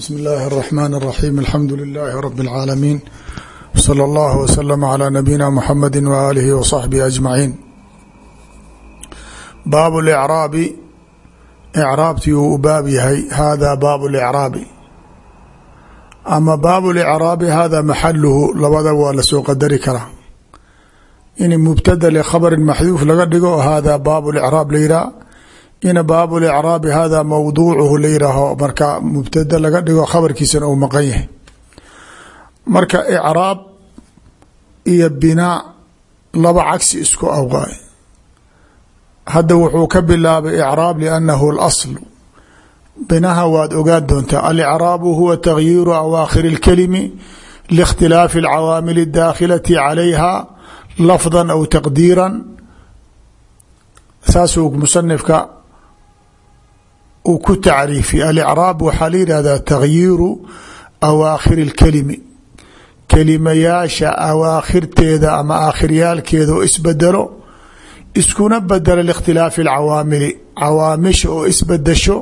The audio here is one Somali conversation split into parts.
bsmi اllahi الرحmn الرaxيm alxamdu لilaahi rb العaalamiin wslى اllah wslm عlى nabiyina mxamedi waalihi wصaxbihi aجmaciin baab اlcraabi icraabtii uu u baab yahay hada baab اlcraabi ama baab اlcraabi hada maxaluhu labada waa lasoo qadari karaa in mubtada lkhabri maxduuf laga dhigo hada baab اlcraab la yihaha ina baab licraabi hada mawduucuhu la yihaaho marka mubtada laga dhigo khabarkiisana uu maqan yahay marka icraab iyo binaa laba cagsi isku awqaay hadda wuxuu ka bilaabay icraab liannahu اlasl binaha waad ogaan doontaa alicraabu huwa taghyiiru awaakhir اlkalimi liاkhtilaafi اlcawaamil اdakhilati calayha lafda aw taqdiira saasuu musanifka uu ku tacriifiye alicraab waxaa la yihahdaa taghyiiru awaakhiri اlkelimi kelimayaasha awaakhirteeda ama aakhiriyaalkeeda oo isbedelo iskuna bedelo likhtilaafi اlcawaamili cawaamisha oo isbedesho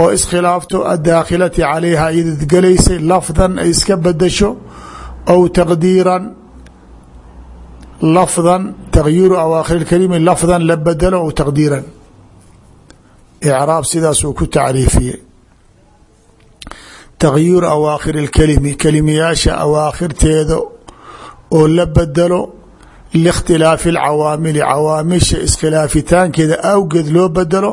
oo iskhilaafto adaakhilati calayha iyadad gelaysay lafdan ay iska bedesho aw taqdiiran lafdan taghyiiru awaakhir اlkelimi lafdan la bedelo aw taqdiiran icraab sidaasuu ku tacriifiyey takyuur awaakhir ilkelimi kelimiyaasha awaakhirteeda oo la bedelo liikhtilaafi alcawaamili cawaamisha iskhilaafitaankeeda awgeed loo bedelo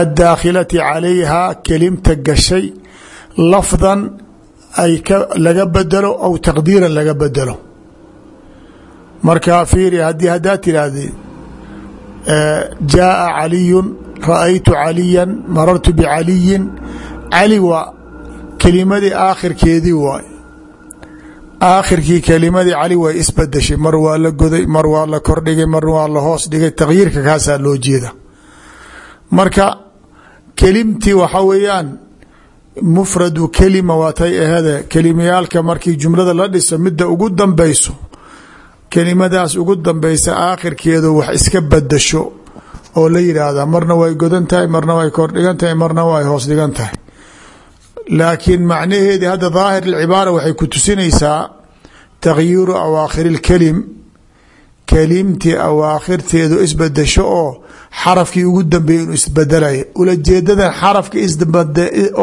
addaakhilati calayhaa kelimta gashay lafdan ay laga bedelo aw taqdiiran laga bedelo markaa fiiri haddii haddaa tiraahdi jaaa caliyun ra'aytu caliya marartu bicaliyin. Cali waa kelimadii aakhirkeedii waay. Aakhirkii kelimadii cali way isbedeshay mar waa la goday mar waa la kordhigay mar waa la hoos dhigay. Takhyiirka kaasaa loo jeeda marka kelimtii waxa weeyaan mufradu kelima waatay ahede kelimayaalka markii jumlada la dhiso midda ugu dambeyso kelimadaas ugu dambeysa aakhirkeedu wax iska bedasho oo la yidhaahda marna way godan tahay marna way kordhigan tahay marna way hoos dhigan tahay laakiin macnaheedii hadda daahir اcibaara waxay ku tusinaysaa takhyiiru awaakhir اlkelim kelimtii awaakhirteedu isbedesho oo xarafkii ugu dambeeyey inuu isbedelaya ulajeedadan xarafka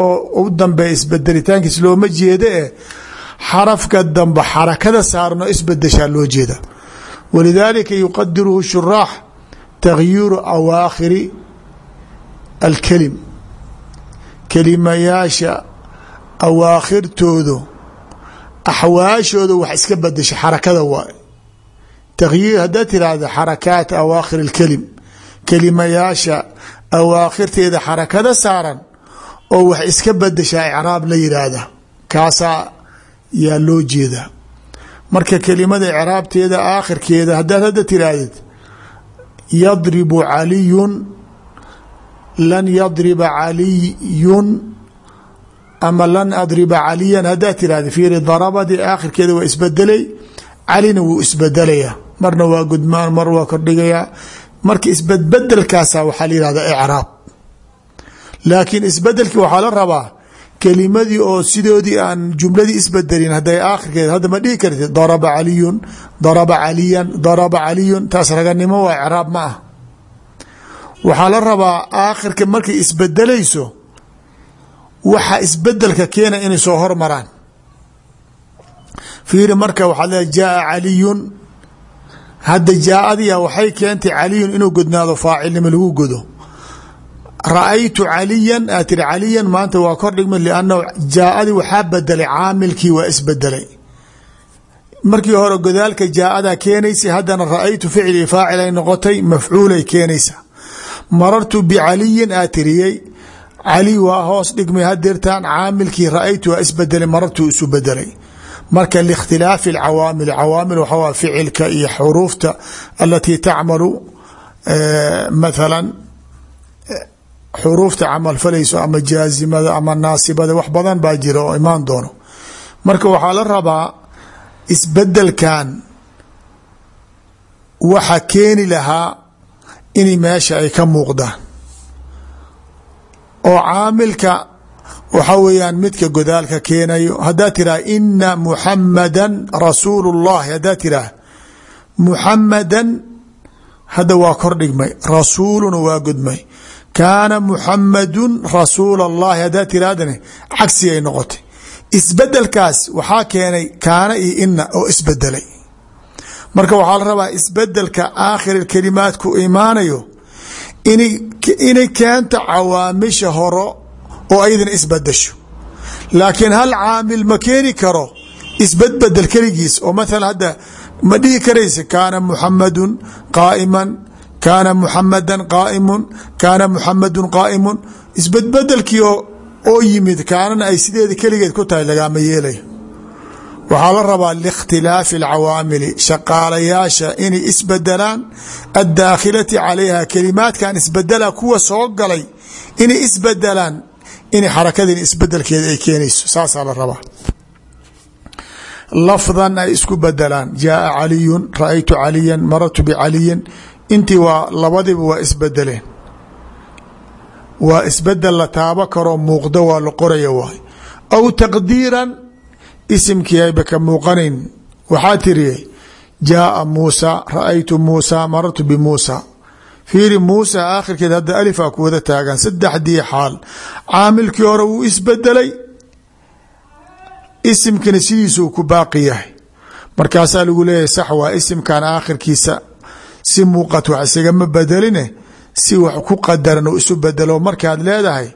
oo u dambeeya isbedelitaankiis looma jeeda eh xarafka dambe xarakada saarno isbedeshaa loo jeeda. Walidaalika yuqadiruhu shuraax takhyiiru awaakhiri alkelim kelimayaasha awaakhirtoodu axwaashooda wax iska bedesha xarakada waay takhyiir haddaad tiraahda xarakaat awaakhir اlkelim kelimayaasha awaakhirteeda xarakada saaran oo wax iska bedeshaa icraab la yidhaahda kaasaa yaa loo jeedaa marka kelimada icraabteeda aakhirkeeda haddaad hadda tiraahdid yadribu caliyun lan yadriba caliyun ama lan adriba caliyan haddaad tirahda fiiri darabadii aakhirkeeda waa isbedelay calina wuu isbedelaya. Marna waa gudmaan mar waa kordhigayaa marka isbedbedelkaasa waxaa la yihahda icraab. Laakiin isbedelkii waxaa la rabaa kelimadii oo sidoodii aan jumladii isbedelin haday aakhirkeed hadda ma dhihi kartid daraba caliyun daraba caliyan daraba caliyun taas raganimo waa icraab ma ah. Waxaa la rabaa aakhirka markay isbedelayso waxa isbeddelka keena inay soo hormaraan. Fiiri marka waxaad leeay jaaa caliyun. Hadda jaaadiya waxay keentay caliyun inuu godnaado faacilnimo lagu godo ra'aytu caliyan aad tiri caliyan maanta waa kor dhigma liannahu jaaadi waxaa bedelay caamilkii waa isbedelay markii hore godaalka jaaada keenaysa haddana ra'aytu ficli faacil ay noqotay mafcuulay keenaysa. Marartu bicaliyin aad tiriyey cali waa hoos dhigmay hadeertaan caamilkii ra'aytu waa isbedelay marartu isu bedelay marka likhtilaafi اcawaamil cawaamil waxaa ficilka iyo xuruufta alatii tacmalu mathala xuruufta camal falayso ama jaazimada ama naasibada wax badan baa jira oo imaan doono. Marka waxaa la rabaa isbedelkan waxa keeni lahaa in meesha ay ka muuqdaan. Oo caamilka waxaa weeyaan midka godaalka keenayo haddaad tiraha ina muxamada rasuulu اllahi haddaad tiraah muxamadan hadda waa kor dhigmay rasuuluna waa godmay kaana muxamadu rasuul اllahi haddaad tirahdane cagsi ay noqotay. Isbedelkaas waxaa keenay kaana iyo ina oo isbedelay marka waxaa la rabaa isbeddelka aakhir kalimaadku imaanayo inay keento cawaamisha horo oo ayadana isbadasho laakiin hal caamil ma keeni karo isbedbedel keligiis oo maala hadda ma dhihi karaysa kaana muxamadun qaaiman kaana muxamadan qaaimun kaana muxamadun qaaimun. Isbedbedelkii oo yimid kaanana ay sideeda keligeed ku tahay lagaama yeelayo waxaa la rabaa liikhtilaafi alcawaamili shaqaalayaasha inay isbedelaan addaakhilati calayha kelimaadkan isbedela kuwa soo galay inay isbedelaan inay xarakadin isbedelkeeda ay keenayso. Saasaa la rabaa. Lafdan ay isku bedelaan jaaa caliyun ra'aytu caliyan intii waa labadiba waa isbedeleen waa isbeddel la taabo karoo muuqdo waa la qoraya waay. Aw taqdiiran isimkii ayba ka muuqanayn. Waxaa tiri jaaa muusa ra'aytu muusa marartu bimuusa fiiri muusa aakhirkeed hadda alifaa ku wada taagan saddexdii xaal. Caamilkii hore wuu isbedelay. Isimkina sidiisuu ku baaqi yahay. Markaasaa lagu leeyahay sax waa isimkan aakhirkiisa si muuqat wax isagama bedeline si wax ku qadaran oo isu bedelo markaad leedahay.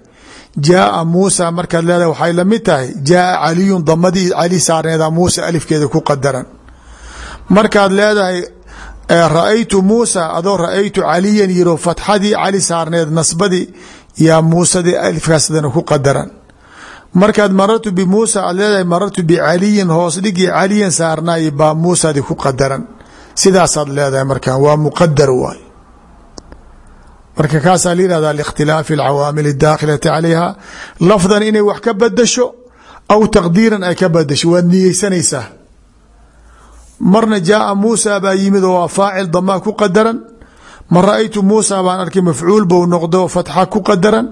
Jaaa muusa markaad leedahay waxay la mid tahay jaaa caliyun damadii cali saarneeda muusa alifkeeda ku qadaran. Markaad leedahay ra'aytu adoo ra'aytu yiro fatxadii cali saarneed nasbadii yaa muusadii alifkaasdana ku qadaran. Markaad marartu bimuusa aad leedahay marartu bicaliyin hoos dhigii caliyan saarnaay baa muusadii ku qadaran sidaasaad leedahay marka waa muqadar waay. Marka kaasaa la yihahda likhtilaafi alcawaamil adaakhilati calayha lafdan inay wax ka badasho aw taqdiiran ay ka badasho waad niyeysanaysaa marna jaaa muusa baa yimid oo waa faacil damaa ku qadaran. Mar ra'aytu muusa baan arkay mafcuul bou noqdo fatxa ku qadaran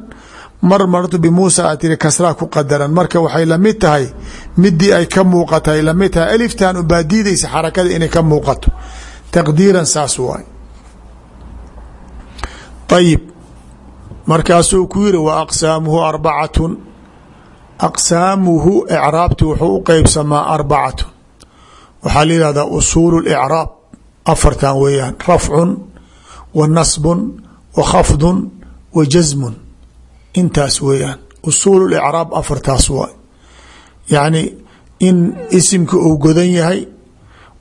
mar martu bimuusa aad tiri kasraa ku qadaran. Marka waxay la mid tahay midii ay ka muuqatay la mid tahay aliftan ubaa diidaysa xarakada inay ka muuqato. Taqdiiran saas waay. Ayib markaasuu ku yiri wa aqsaamuhu arbacatun. Aqsaamuhu icraabti wuxuu u qeybsamaa arbacatun. Waxaa la yihahdaa afartan weeyaan. Rafcun wa nasbun wa khafdun wa jasmun intaas weeyaan. Usuulu licraab afartaas waay. Yacni in isimka uu godan yahay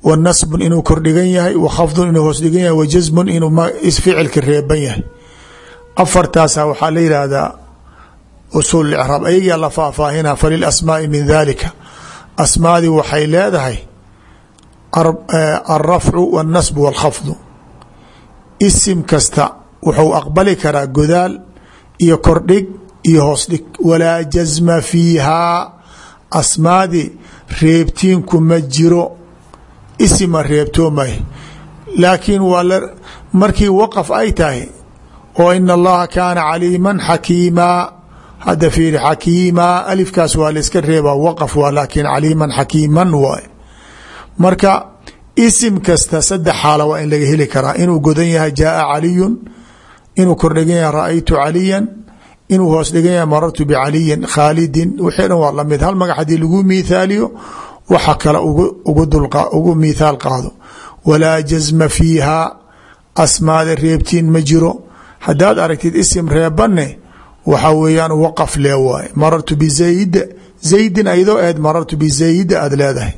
wa nasbun inuu kordhigan yahay wa khafdun inuu hoos dhigan yahay wa jasmun inuu ficilka reeban yahay. Afartaasa waxaa la yihahdaa usuul icraab. Ayagaa la faahfaahina falilasmaai min dalika asmaadii waxay leedahay alrafcu wاlnasb wاlkhafdu isim kasta wuxuu aqbali karaa godaal iyo kordhig iyo hoos dhig walaa jasma fiihaa asmaadii reebtiinku ma jiro. Isima reebtoomay laakiin waa markii waqaf ay tahay oo in allaha kaana caliiman xakiimaa hadda fiiri xakiimaa alifkaas waa la iska reebaa waqaf waa laakiin caliiman xakiiman waay. Marka isim kasta saddex xaala waa in laga heli karaa. Inuu godan yahay jaaa caliyun inuu kordhigan yahay ra'aytu caliyan. Inuu hoos dhigan yahay marartu bicaliyin khaalidin wixii dhan waa la mid hal magac haddii lagu miithaaliyo waxa kale ugu miithaal qaado. Walaa jasma fiihaa asmaada reebtiin ma jiro. Haddaad aragtid isim reebanne waxa weeyaan waqaf lee waaye. Marartu bizayd zaydin aydoo eed marartu bizayda aada leedahay.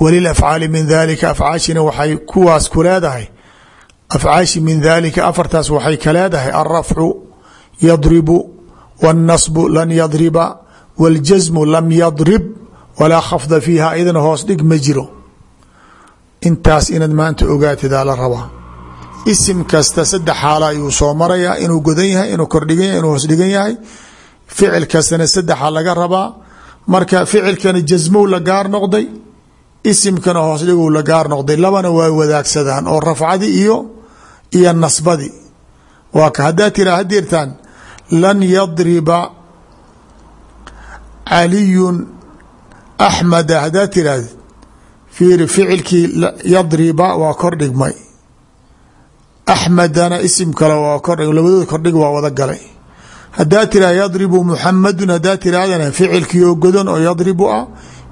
Walilafcaali min dalika afcaashina waxay kuwaas ku leedahay afcaashi min dalika afartaas waxay ka leedahay alrafcu yadribu wاlnasbu lan yadriba wاljasmu lam yadrib walaa khafda fiiha iyadana hoos dhig ma jiro intaas inaad maanta ogaatidaa la rabaa isim kasta saddex xaalo ayuu soo marayaa inuu godan yahay inuu kordhigan yahay inuu hoos marka ficilkana jasmow la gaar noqday isimkana hoos dhiguu la gaar noqday labana waa wadaagsadaan oo rafcadii iyo iyo nasbadii waa ka haddaad tiraa hadirtaan lan yadriba caliyun axmeda haddaa tiraahd fiiri ficilkii yadriba waa kor dhigmay. Axmedana isim kale waa kordhig labadooda kordhig waa wada galay. Haddaa tiraha yadribu muxamadun haddaa tirahdana ficilkii oo godan oo yadribu ah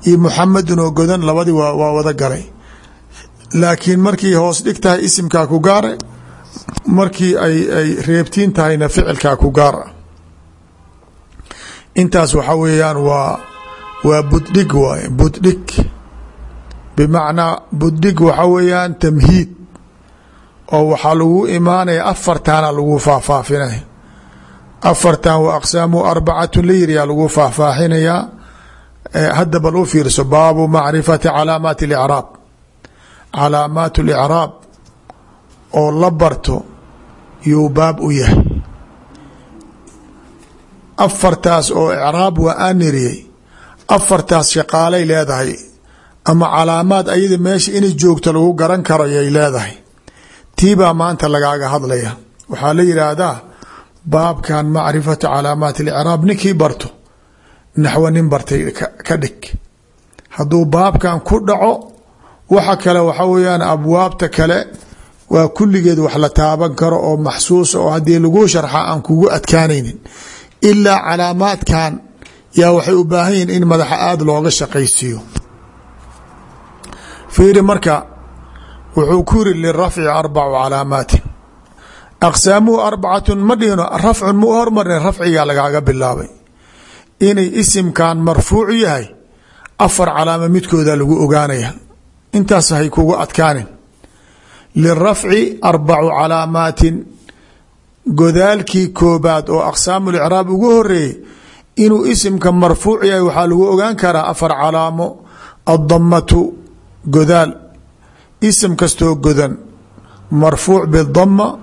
iyo muxamadun oo godan labadii waa wada galay. Laakiin markii hoos dhig tahay isimkaa ku gaara markii ay ay reebtiin tahayna ficilkaa ku gaara intaas waxa weeyaan waa waa buddhig waay buddhig. Bimacnaa buddhig waxa weeyaan tamhiid oo waxaa lagu imaanaya afartaana lagu faahfaafinaya afartan wa aqsaamu arbacatu la yiriyaa lagu faahfaahinayaa hadda bal fiirso baabu macrifati calaamaati اlicraab calaamaat اlicraab oo la barto yuu baab u yahay. Afartaas oo icraab waa aan niriyey afartaas shaqaalay leedahay ama calaamaad ayada meesha inay joogto lagu garan karo yay leedahay. Tiibaa maanta lagaaga hadlaya waxaa la yidhaahdaa baabkan macrifatu calaamaat اlicraab ninkii barto naxwo nin bartay ka dhig. Hadduu baabkan ku dhaco waxa kale waxa weyaan abwaabta kale waa kulligeed wax la taaban karo oo maxsuusa oo haddii lagu sharxa aan kugu adkaanaynin. Ilaa calaamaadkan yaa waxay u baahan in madaxa aada looga shaqaysiiyo. Fiiri marka wuxuu ku yiri lirafci arbacu calaamaatin. Aqsaamuhu arbacatun ma dhihino rafcun ma hormarin rafcigaa lagaaga bilaabay. Inay isimkan marfuuc yahay afar calaamo midkooda lagu ogaanaya intaas hay kugu adkaanin lirafci arbacu calaamaatin godaalkii koobaad oo aqsaamu licraab ugu horeeyey inuu isimka marfuuc yahay waxaa lagu ogaan karaa afar calaamo. addamatu godaal. isim kastoo godan. marfuuc bidama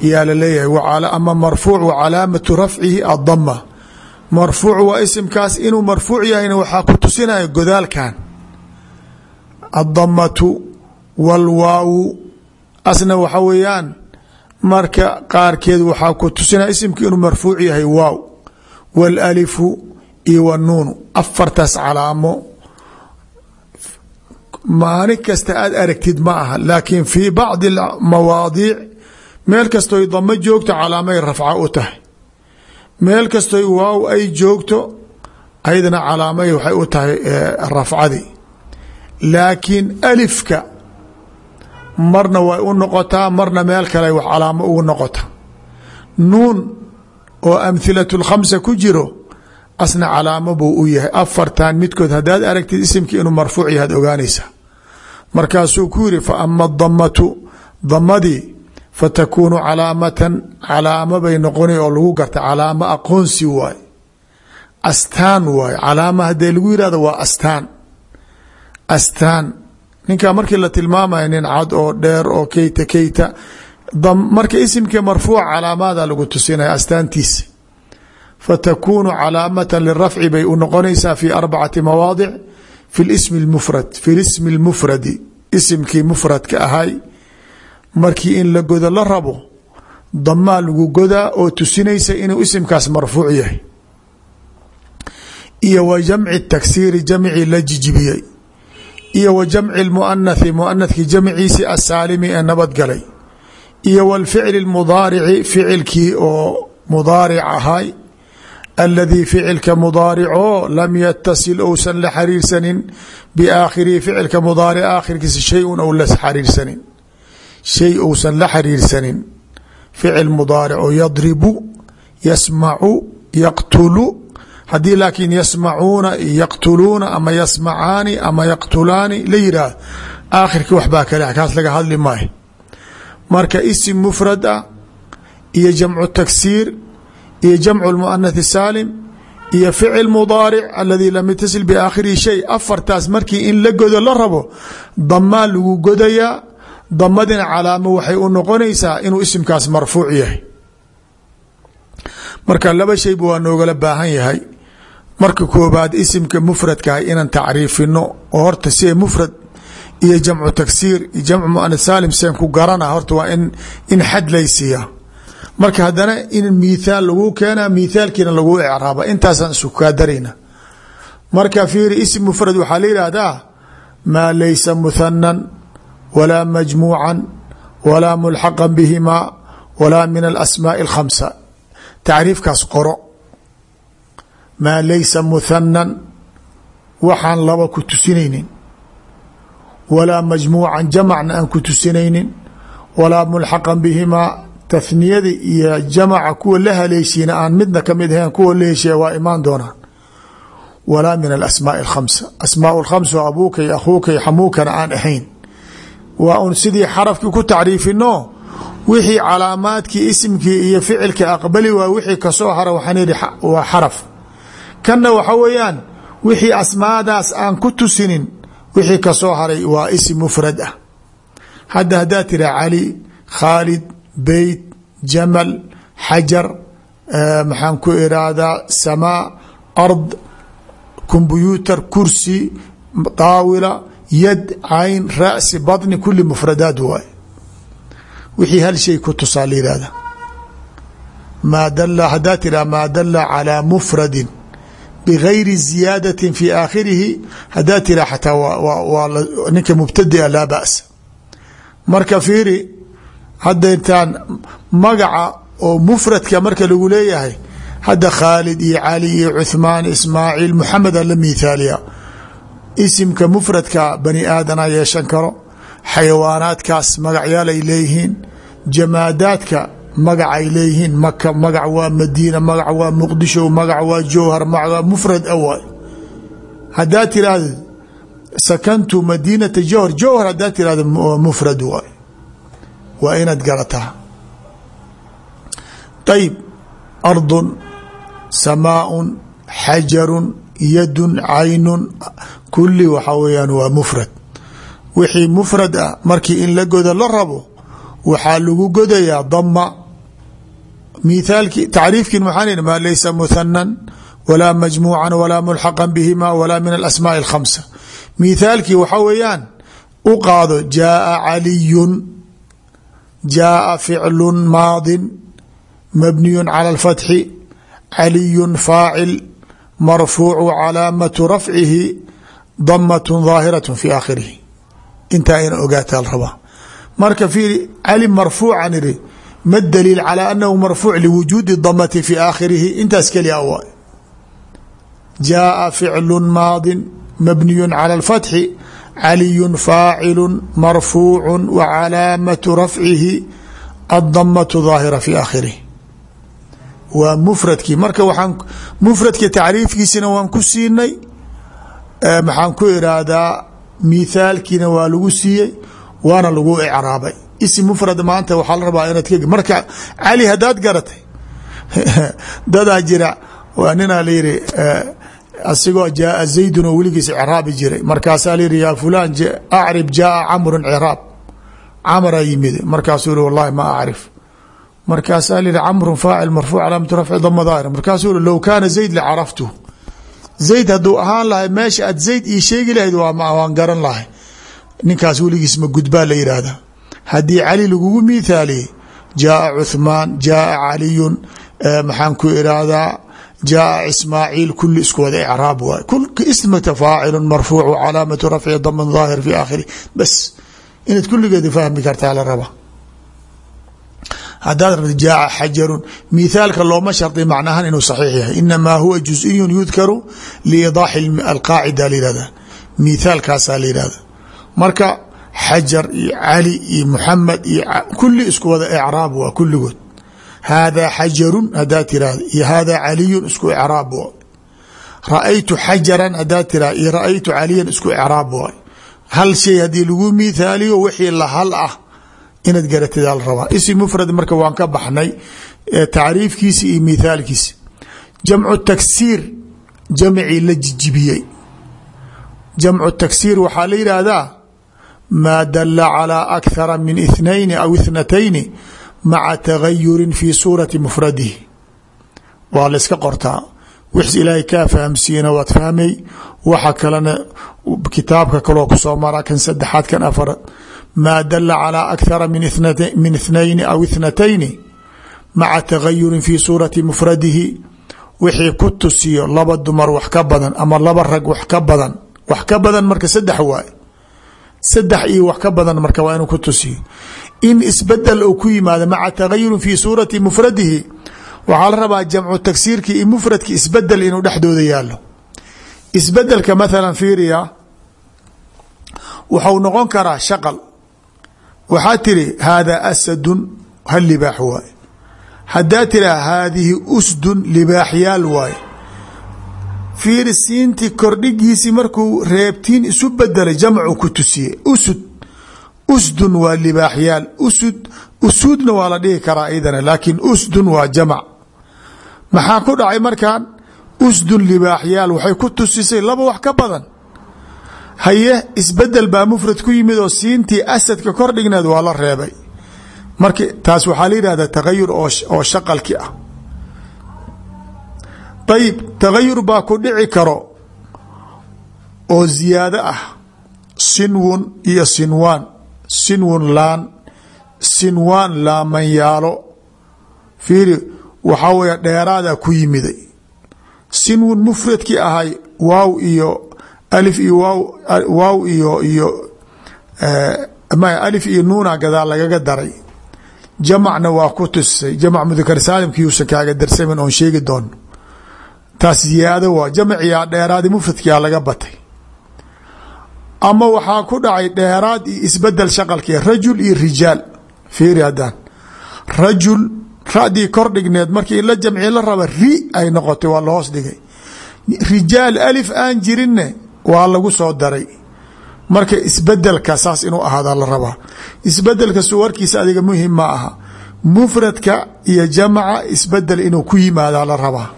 yaa la leeyahay. ama marfuuc wa calaamatu rafcihi addama marfuuc waa isimkaas inuu marfuuc yahayna waxaa ku tusinaya godaalkan. addamatu walwaawu asna waxa weeyaan marka qaarkeed waxaa ku tusinaya isimka inuu marfuuc yahay waaw wاlalifu iyo wnuunu afartaas calaamo maalin kasta aad aragtid ma aha laakiin fii bacdi mawaadiic meel kastoy damo joogto calaamay rafca u tahay meel kastoy waaw ay joogto ayadana calaamay waxay u tahay rafcadii laakiin alifka marna way u noqotaa marna meel kale wax calaamo ugu noqota. Nuun oo amhilat lkhamsa ku jiro asna calaamo buu u yahay. Afartan midkood haddaad aragtid isimkii inuu marfuuc yahaad ogaanaysaa. Markaasuu ku yiri fa ama damatu damadii fatakuunu calaamatan calaamo bay noqona oo lagu garta calaamo aqoonsi waay astaan waay calaama haddee lagu yihahdo waa astaan. Astaan ninkaa markii la tilmaamaya nin cad oo dheer oo keyta keyta marka isimkii marfuuc calaamaada lagu tusinaya astaantiisa fatakuunu calaamata lirafci bay u noqonaysaa fi arbacati mawaadic fi ismi mufrad fi lismi lmufradi isimkii mufradka ahay. Markii in la godo la rabo damaa lagu godaa oo tusinaysa inuu isimkaas marfuuc yahay. Iyo wa jamci iyo wa jamci muanathi muanathkii jamciisi asaalimi ee nabadgalay iyo wاlficli اmudaarici ficilkii oo mudaaric ahay aladii ficilka mudaaricoo lam yatasil ousan la xariirsanin biaakhirihi ficilka mudaaric aakhirkiisa shayun ou la xariirsanin shay ousan la xariirsanin. Ficil mudaaric oo yadribu yasmacu yaqtulu haddii laakiin yasmacuuna yaqtuluuna ama yasmacaani ama yaqtulaani la yidhaah aakhirkii waxbaa kale kaas laga hadli maayo. Marka isim mufrad ah iyo jamcu taksiir iyo jamcu lmuanath saalim iyo ficil mudaaric aladii lam yatasil biaakhirihi shay afartaas markii in la godo la rabo damaa lagu godayaa damadina calaamo waxay u noqonaysaa inuu isimkaas marfuuc yahay. Marka laba shayba waa noogala baahan yahay marka koobaad isimka mufradkaah inaan tacriifino oo horta sie mufrad iyo jamcu taksiir iyo jamcu muanath saalim seen ku garana horta waa in xad laysiiya marka haddana in mithaal lagu keena mithaalkiina lagu ecraaba intaasaan isu kaa darayna. Marka fiiri ism mufrad waxaa la yihahdaa maa laysa muhanan walaa majmuucan walaa mulxaqan bihimaa walaa min alasmaaءi اlkhamsa tacriifkaas qoro maa laysa muthanan waxaan laba ku tusinaynin. Walaa majmuucan jamacna aan ku tusinaynin. Walaa mulxaqan bihimaa tahniyada iyo jamaca kuwa la haleeshiina aan midna ka mid ahayn kuwa la heshiya waa imaan doonaan. Walaa min alasmaai alkhamsa. Asmaau lkhamsa oo abuuka iyo akhuuka iyo xamuukana aan ahayn. Waa un sidii xarafkii ku tacriifino wixii calaamaadkii isimkii iyo ficilka aqbali waa ka soo hara waxaan yidhi kanna waxa weeyaan wixii asmaadaas aan ku tusinin wixii ka soo haray waa isim mufrad ah. Hadda haddaad tira cali khaalid beyt jamal xajar maxaan ku iraahdaa samaa ard kombyuutar kursi daawila yad cayn ra'si badni kuli mufradaat waay. Wixii hal shay ku tusaa la yihahda maa dala haddaa tiraa mufradin bgayri ziyaadati fi aakhirihi haddaa tira xataa ninka mubtadia laa ba'sa marka fiiri hadda intaan magaca oo mufradka marka lagu leeyahay hadda khaalid iyo cali iyo cuthmaan ismaaciil muxameda la miithaaliya isimka mufradka bani aadana yeeshan karo xayawaanaadkaas magacyaal ay leeyihiin jamaadaadka magac ay leeyihiin maka magac waa madiina magac waa muqdisho magac waa jowhar magac mufrad awaay haddaa tiraahdo sakantu madiinata jowhar jowhar haddaa tirahdo mufrad waay. Waa inaad garataa ayb ardun samaaun xajarun yadun caynun kuli waxaa weyaan waa mufrad. Wixii mufrad ah markii in la godo la rabo waxaa lagu godayaa dama mithaalki tacriifkin maxaan ihi maa laysa muhanan walaa majmuucan walaa mulxaqan bihima walaa min alasmaaءi اlkhamsa mithaalkii waxaa weeyaan u qaado jaaa caliyun jaaa ficlu maadin mabniyu calى اlfatxi caliyun faacil marfuucu calaamatu rafcihi damat daahiraة fi aakhirihi intaa ina ogaataa la rabaa marka fiiri cali marfuucan iri ma daliil calى anahu marfuuc liwujuudi damati fi aakhirihi intaas keliya waa jaaa ficlu maadin mabniyu calى اlfatxi caliyu faacilu marfuucu wa calaamatu rafcihi addamatu daahira fi aakhirihi waa mufradkii marka waaan mufradka tacriifkiisina waan ku siinay maxaan ku iraahdaa mithaalkiina waa lagu siiyey waana lagu icraabay isim mufrad maanta waxaa la rabaa inaad ka marka cali haddaad garatay dadaa jira. Waa ninaa la yihi asigoo jaaa zaydun oo weligiis icraabi jiray. Markaasaa la yihi yaa fulaan acrib jaaa camrun ciraab camraa yimid. Markaasuu yihi wallahi ma acrif markaasaa la yihi camrun faacil marfuuc calaamatu rafci dama daahir markaasuu yihi low kaana zayd lacaraftu zayd hadduu ahaan lahay meesha aad zayd ii sheegi lahayd waan garan lahay ninkaas weligiis ma gudbaa la yidhaahda haddii cali lagugu miithaaliyey jaaa cuthmaan jaaa caliyun maxaan ku iraahdaa jaaa ismaaciil kuli isku wada icraab waay. Kulka ismata faacilu marfuucu calaamatu rafci daman daahir fi aakhiri. Bas inaad kulligeeda fahmi kartaa la raba. Hadaad rabta jaaa xajarun mithaalka looma shardi macnahan inuu saxiix yahay. Inamaa huwa juz'iyu yudkaru liidaaxi alqaacida layihahda mithaalkaasaa la yihahda marka xajar iyo cali iyo muxamed iyo kuli isku wada icraab waa kulligood. Haadaa xajarun hadaa tirahda iyo haadaa caliyun isku icraab waay. Ra'aytu xajaran hadaa tirahda iyo ra'aytu caliyan isku icraab waay. Hal shay haddii lagu mithaaliyo wixii la hal ah inaad garatidaa la rabaa isi mufrad marka waan ka baxnay tacriifkiisi iyo mithaalkiisi jamcu taksiir jamcii la jijibiyey. Jamcu taksiir waxaa la yidhaahdaa maa dala calى akhara min ithnayni aw ithnatayni maca tagayurin fi suurati mufradihi. Waa la iska qortaa. Wix ilaahay kaa fahamsiiyena waad fahmay. Waxa kalena kitaabka kaloo ku soo mara kan saddexaad kan afaraad maa dala calى akhara min ithnayni aw ithnatayni maca tagayurin fi suurati mufradihi. Wixii ku tusiyo laba dumar wax ka badan ama laba rag wax ka badan. Wax ka badan marka saddex waay saddex iyo wax ka badan marka waa inuu ku tusiyo. In isbeddel uu ku yimaado maca tagayurin fi suurati mufradihi waxaa la rabaa jamcu tagsiirki iyo mufradki isbeddel inuu dhexdooda yaalo isbeddelka mathalan fiiriya waxau noqon karaa shaqal. Waxaa tiri haadaa asadun hal libaax waaye. Haddaa tiraa haadihi usdun libaaxyaal waaye fiiri siintii kordhigiisii markuu reebtiin isu bedelay jamcu ku tusiye usud usdun waa libaaxyaal. Usud usuudna waa la dhihi karaa idana laakiin usdun waa jamc maxaa ku dhacay markan usdun libaaxyaal waxay ku tusisay laba wax ka badan. Haye isbeddel baa mufrad ku yimid oo siintii asadka kordhigneed waa la reebay. Marka taas waxaa la yihahda tagayur oo shaqalki ah ayib tagayur baa ku dhici karo oo ziyaado ah. Sinwun iyo sinwaan. Sinwun laan sinwaan laamanyaalo fiiri waxaa weya dheeraada ku yimiday. Sinwun mufradkii ahay waaw iyo alif iyo waaw waaw iyo iyo ma alif iyo nuuna gadaal lagaga daray. Jamacna waa ku tusisay jamac mudakar saalimkiiuusan kaaga darsamin oon sheegi doono taas ziyaado waa jamaciyaa dheeraadi mufradkiyaa laga batay. Ama waxaa ku dhacay dheeraad iyo isbeddel shaqalkii rajul iyo rijaal. Fiiri haddaan. Rajul radii kor dhigneed markii la jamci la raba ri ay noqotay waa lahoos dhigay. Rijaal alif aan jirinne waa lagu soo daray. Marka isbeddelka saas inuu ahaada la rabaa. Isbedelka suwarkiisa adiga muhiim ma aha. Mufradka iyo jamca isbeddel inuu ku yimaada la rabaa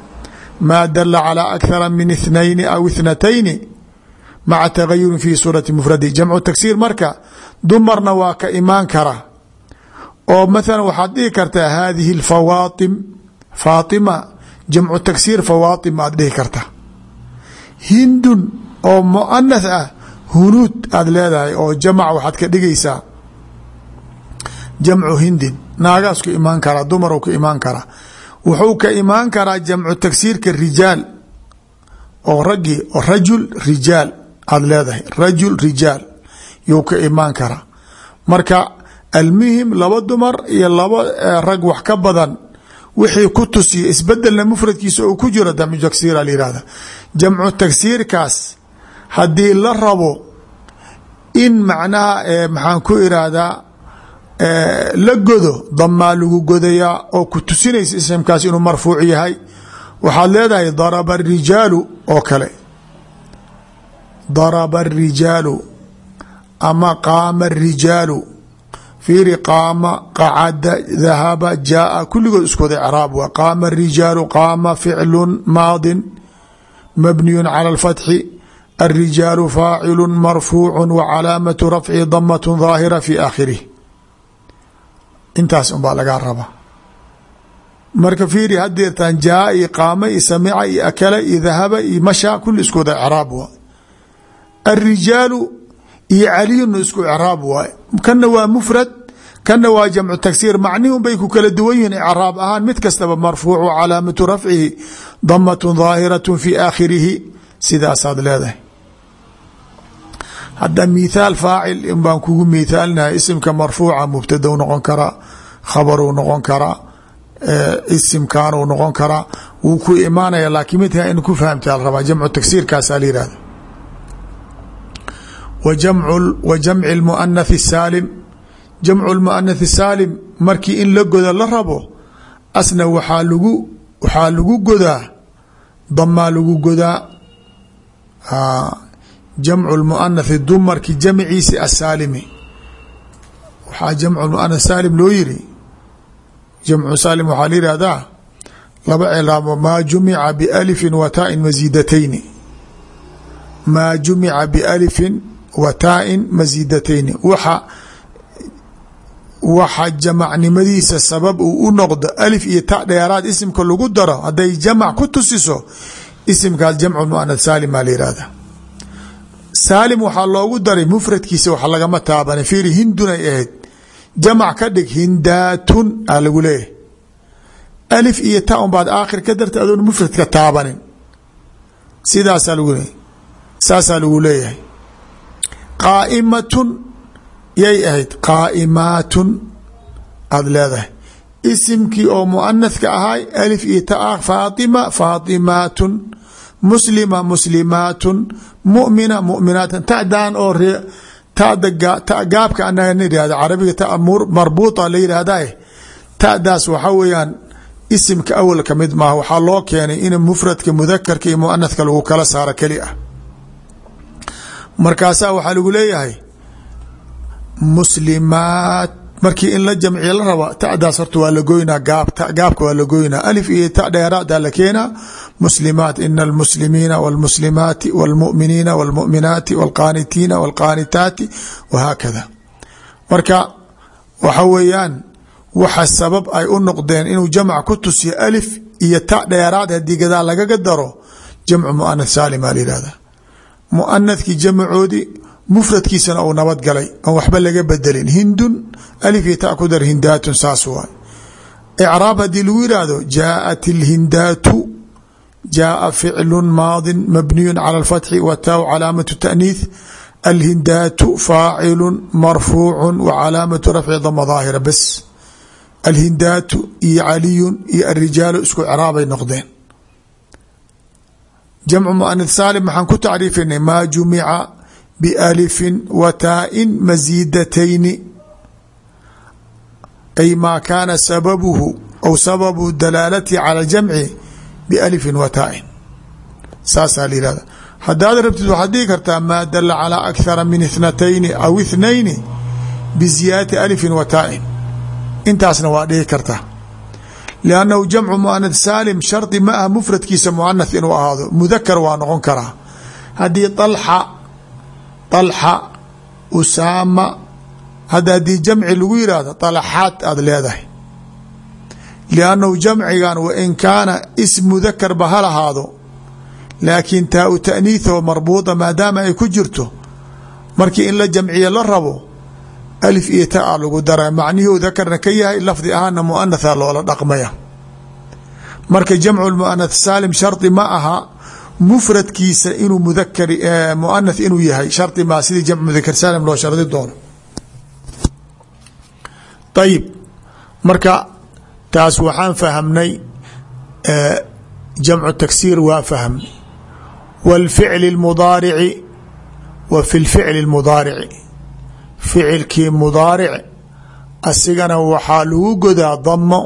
maa dala calى akthara min ithnayni aw ithnatayni maca tagayurin fi suurati mufradi jamcu tagsiir marka dumarna waa ka imaan kara oo mathala waxaad dhihi kartaa hadihi lfawaatim faatima jamcu tagsiir fawaatim aad dhihi karta hindun oo muanath ah hunuud aada leedahay oo jamc waxaad ka dhigaysaa jamcu hindin naagaas ku imaan karaa dumar ku imaan karaa wuxuu ka imaan karaa jamcu tagsiirka rijaal oo raggii rajul rijaal aada leedahay rajul rijaal yuu ka imaan karaa. Marka almuhim laba dumar iyo laba rag wax ka badan wixii ku tusiya isbedelna mufradkiisa oo ku jiro jamcu tagsiira layihahda jamcu tagsiirkaas haddii la rabo in macnaha maxaan ku irahdaa la godo damaa lagu godayaa oo ku tusinaysa isimkaas inuu marfuuc yahay waxaad leedahay daraba arijaalu oo kale. Daraba arijaalu ama qaama arijaalu fiiri qaama qacada dahaba jaaa kulligood iskooda icraab waa qaama arijaalu qaama ficlu maadin mabniyu cala alfatxi arijaalu faacilu marfuucu wa calaamatu rafci damat daahira fi aakhirih intaas unbaa lagaa rabaa marka fiiri hadeertaan jaa iyo qaama iyo samica iyo akala iyo dahaba iyo masha kulli iskooda icraab waay. Arijaalu iyo caliyuna isku icraab waay. Kana waa mufrad kana waa jamcu tagsiir. Macnihun bay ku kala duwan yihiin icraab ahaan. Mid kastaba marfuucu calaamatu rafcihi damat daahiraة fi aakhirihi. Sidaasaad leedahay hadda mithaal faacil in baan kugu mithaalnahay isimka marfuuca mubtadau noqon karaa khabaruu noqon karaa isimkaanuu noqon karaa wuu ku imaanaya laakiin midka in ku fahamta la rabaa jamcu tagsiirkaasaa la yihahda wa jamci lmuanath saalim jamcu lmuanath saalim markii in la goda la rabo asna waxaa lagu waxaa lagu godaa damaa lagu godaa jamcu lmuanathi dumarki jamciisi asaalimi waxaa jamcu muanath saalim loo yiri. Jamcu saalim waxaa la yihahdaa laba cilaamo maa jumica bialifin wa taain masiidatayni maa jumica bialifin wa taain masiidatayni waxa waxa jamacnimadiisa sabab uu u noqdo alif iyo ta dheeraad isimka lagu daro hadday jamac ku tusiso isimkaas jamcu muanath saalim aa la yihahda saalim waxaa loogu daray mufradkiisa wax lagama taabana fiiri hindun ay ahayd. Jamac ka dhig hindaatun aa lagu leeyahay. Alif iyo ta un baad aakhir ka darta adoon mufradka taabanin. Sidaasaa lagu leeyahy saasaa lagu leeyahay. Qaa'imatun yay ahayd. Qaa'imaatun aada leedahay. Isimkii oo muanathka ahay alif iyo ta faatima faatimaatun muslima muslimaatun mumina muminaatun. Tadaan oo gaabka anaga yihahda carabiga ta marbuuta la yihahdae tadaas waxa weeyaan isimka awal ka mid maaha waxaa loo keenay in mufradka mudakarka iyo muanathka lagu kala saaro keli ah. Markaasaa waxaa lagu leeyahay muslimaat markii in la jamciya la raba tadaas horta waa la goynaa gaabka waa la goynaa alif iyo ta dheeraadaa la keenaa muslimaat ina almuslimiina wاlmuslimaati wاlmuminiina wاlmuminaati wاlqaanitiina wاlqaanitaati wahaakada marka waxa weeyaan waxa sabab ay u noqdeen inuu jamc ku tusiyo alif iyo ta dheeraad hadii gadaa lagaga daro jamcu muanath saalim aa layihahda muanathkii jamcoodii mufradkiisana uu nabad galay oon waxba laga bedelin hindun alif iyo ta ku dar hindaatun saas waay icraab haddii lagu yihahdo jaaءat اlhindaatu jaaءa ficlu maadi mabniyu calى اlfatxi wa taaw calaamaة taأniith alhindaatu faacilu marfuucu wa calaamatu rafci dama daahira bas alhindaatu iyo caliyun iyo arijaalu isku craabay noqdeen jamcu muanath saalim maxaan ku tacriifinay maa jumica bialifin wa taa-in masiidatayni ay maa kaana sababuhu aw sababu dalaalatihi cala jamci bialifin wa taa-in saasaa la yihahda haddaad rabtid waxaad dhihi kartaa maa dala calaa akhara min ithnatayni aw ithnayni biziyaadati alifin wa taa-in intaasna waa dhihi kartaa liannahu jamcu muanath saalim shardi ma ah mufradkiisa muanath inuu ahaado mudakar waa noqon karaa haddii alxa alxa usaama hadda haddii jamci lagu yihahdo alaxaad aada leedahay liannahu jamcigan wain kaana ism mudakar ba ha lahaado laakiin taa u taaniitho marbuuda maadaama ay ku jirto markii in la jamciye la rabo alif iyo ta a lagu dara macnihii dakarna ka yahay lafdi ahaana muanatha loola dhaqmaya marka jamcu muanath saalim shardi ma aha mufradkiisa inuu mudakar muanath inuu yahay shardi maa sidii jamc mudakar saalim loo shardi doono ayib marka taas waxaan fahamnay jamcu taksiir waa fahmnay wاlficli اmudaarici wa fi lficli اmudaarici ficilkii mudaaric asigana waxaa lagu godaa damo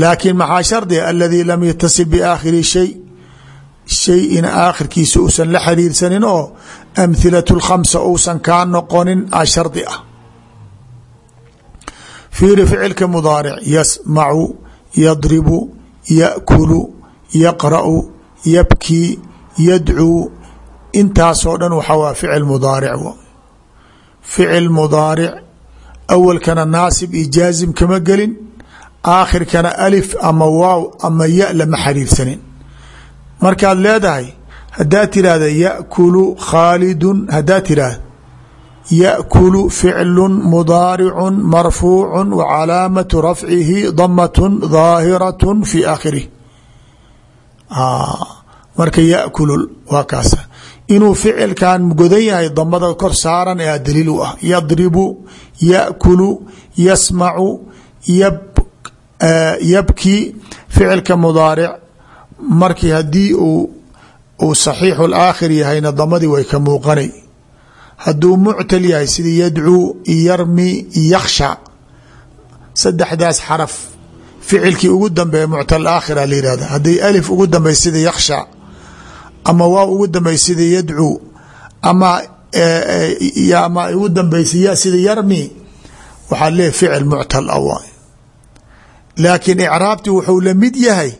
laakiin maxaa shardiga aladii lam yatasil biaakhiri shay shay in aakhirkiisa uusan la xiriirsanin oo amhilaة اlkhamsa uusan kaa noqonin a shardi ah. Fiiri ficilka mudaaric yasmacu yadribu yakulu yaqra'u yabkii yadcuu intaasoo dhan waxaa waa ficil mudaaric ficil mudaaric awalkana naasib iyo jaazim kama gelin aakhirkana alif ama waaw ama ya lama xiriirsanin markaad leedahay haddaad tirahda yakulu khaalidun haddaad tirahda yakulu ficlu mudaaricu marfuucu wa calaamatu rafcihi damat daahiraة fi aakhirih. Marka yakulu waa kaasa. Inuu ficilkan godan yahay damada kor saaran ee daliil u ah. Yadribu yakulu yasmacu yabki ficilka mudaaric markii haddii uu saxiixu laakhir yahayna damadii way ka muuqanay. Hadduu muctal yahay sida yadcuu yarmi yaksha saddexdaas xaraf ficilkii ugu dambeeya muctal aakhira la yihahda hadday alif ugu dambey sida yaksha ama waaw ugu dambey sida yadcuu ama ama ugu dambeysa sida yarmi waxaa leeyahy ficil muctal a waay. Laakiin wuxuu la mid yahay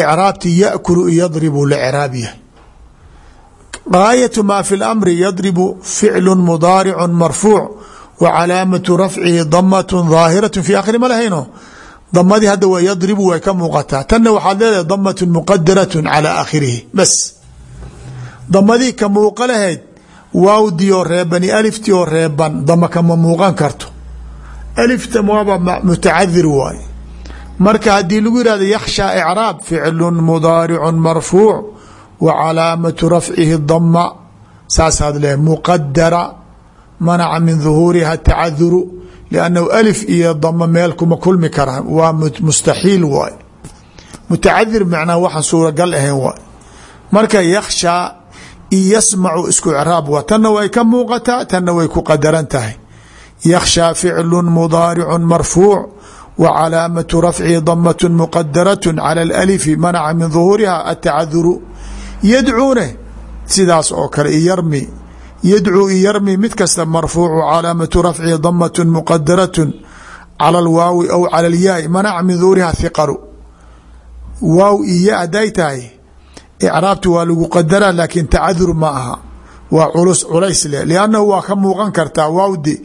icraabti yakulu yadribu la craab yahay gaayatu maa fi lamri yadribu ficlu mudaaricu marfuuc wa calaamatu rafcihi damatun daahiratu fi aakhiri ma lahayno damadii hadda waa yadribu way ka muuqataa tanna waxaad leedahay damatun muqadaratun calaa aakhirihi bas damadii ka muuqa lahayd waawdii oo reeban iyo aliftii oo reeban dama kama muuqan karto alifta waaba mutacadir waaye marka haddii lagu yihahdo yakhshaa icraab ficlu mudaaricu marfuuc wa calaamatu rafcihi dama saasaad leehay muqadara manaca min duhuuriha tacaduru liannahu alif iyo dama meel kuma kulmi karaan waa mustaxiil waay. Mutacadir macnaa waxaan suuragal ahayn waay. Marka yakhshaa iyo yasmacu isku icraab waa tanna way ka muuqataa tanna way ku qadaran tahay. Yakhshaa ficlu mudaaricu marfuuc wa calaamatu rafcihi damat muqadaraة calى اlalifi manaca min duhuuriha atacaduru yadcuune sidaas oo kale iyarmi yadcuu iyarmi mid kasta marfuucu calaamatu rafcihi damat muqadaraة calى اlwaawi aw calى اlyaai manaca min duhuuriha hiqalu waaw iyo haday tahay icraabti waa lagu qadara laakiin tacadur ma aha waa culus culays leh liannahu waa ka muuqan kartaa waawdi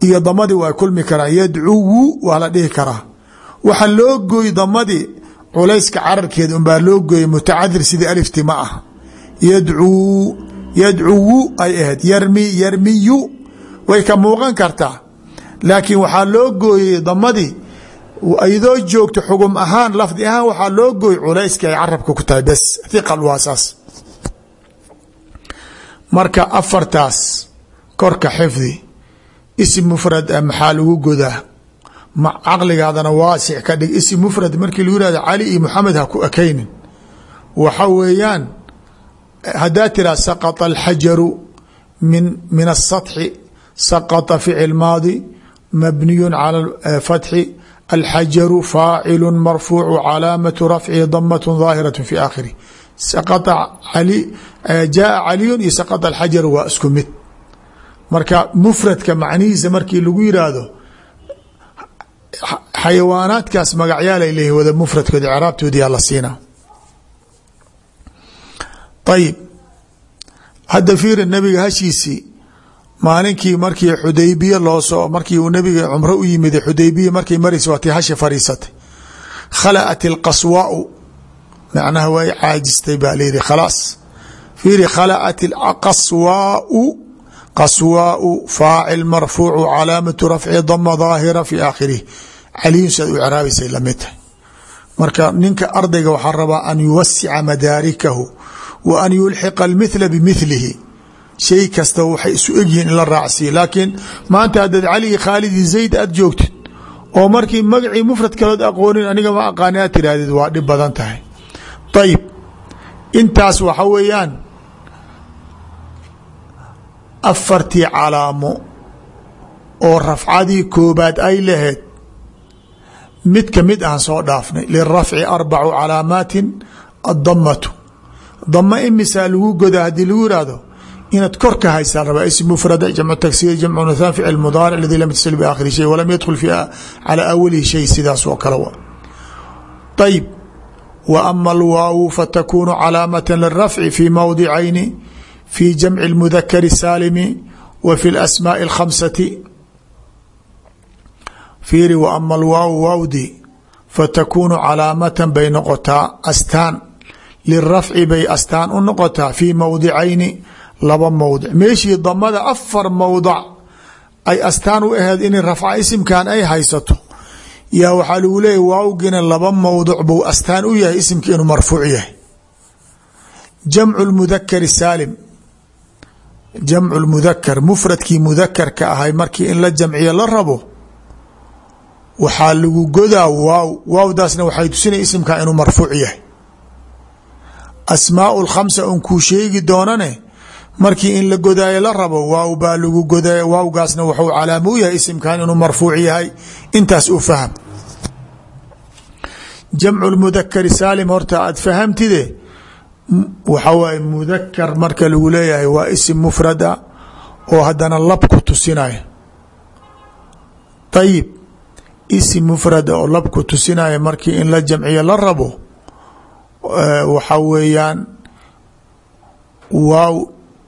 iyo damadii waa kulmi karaa yadcuwu waa la dhihi karaa. Waxa loo gooy damadii culayska cararkeeda unbaa loo gooyay mutacadir sidii alifti ma ah. Yadcuu yadcuwu ay ahayd yarmi yarmiyu way ka muuqan kartaa. Laakiin waxaa loo gooyey damadii iyadoo joogto xugum ahaan lafdi ahaan waxaa loo gooy culayska ay carabka ku tahay bes hiqal waa saas. Marka afartaas korka xifdi isim mufrad a maxaa lagu godaa caqligaadana waasic ka dhig isim mufrad markii lagu yihahdo cali iyo maxamed ha ku ekaynin waxa weeyaan haddaa tiraa saqطa alxajaru min min aلsaطxi saqطa ficil maadi mabniyu calى fatxi alxajaru faacilu marfuucu calaamatu rafcihi damat daahiraة fi aakhirih saqطa ali jaaa caliyun iyo saqطa alxajaru waa isku mid marka mufradka macnihiisa markii lagu yiraahdo xayawaanaadkaas magacyaalay leeyihiin wada mufradkood icraabtoodiyaa la siinaa ayib hadda fiiri nabiga hashiisii maalinkii markii xudaybiye loosoo markii uu nabiga cumro u yimid xudaybiya markay maraysa waa tii hashi fariisatay. Khala'at ilqaswaau macnaha way caajistay baa layihi fiiri khala'at qaswaau qaswaau faacil marfuucu calaamatu rafci dama daahira fi aakhirih caliyun siaad u ceraabaysay la mid tahay. Marka ninka ardayga waxaa rabaa an yuwasica madaarikahu wa an yulxiqa almithla bimithlihi. Shay kasta waxay isu egyihiin in la raacsiiya laakiin maanta haddaad cali iyo khaalid iyo zayd aad joogtid oo markii magacii mufrad kalood aqoonin aniga ma aqaani aad tirahdid waa dhib badan tahay. Ayib intaas waxa weeyaan afartii calaamo oo rafcadii koobaad ay lahayd mid ka mid aan soo dhaafnay lirafci arbacu calaamaatin addamatu. Dama imisaa lagu godaa haddii lagu yihahdo inaad kor ka haysaa rabaa ism mufrada jamcu tagsir jamcu nathan ficil mudaaric ladii lam yatasl biaakhiri shay walam yadkhul calaa awalihi shay sidaas oo kale wa ayib wa ama alwaawu fatakunu calaamata lirafci fi mawdicayni fi jamci اlmudakari saalimi wa fi اlasmaaءi اlkhamsati fiiri wa ama alwaawu waawdi fatakunu calaamatan bay noqotaa astaan lirafci bay astaan u noqotaa fii mowdicayni laba mowdic meeshii damada afar mowdac ay astaan u aheed in rafca isimkan ay haysato yaa waxaa lagu leeyahy waawgina laba mowduc buu astaan u yahay isimki inuu marfuuc yahay jamcu lmudakari saalim jamcu lmudakar mufradkii mudakarka ahay markii in la jamciyo la rabo waxaa lagu godaa waaw waawdaasna waxay tusinaya isimka inuu marfuuc yahay. Asmaau lkhamsa un kuu sheegi doonane markii in la godaayo la rabo waaw baa lagu goday waawgaasna wuxuu calaamo u yahay isimkan inuu marfuuc yahay. Intaas u faham. Jamcu lmudakari saalim horta aad fahamtide waxa waaye mudakar marka lagu leeyahay waa isim mufrada oo haddana lab ku tusinaya ayib isim mufrada oo lab ku tusinaya markii in la jamciyo la rabo waxa weeyaan waaw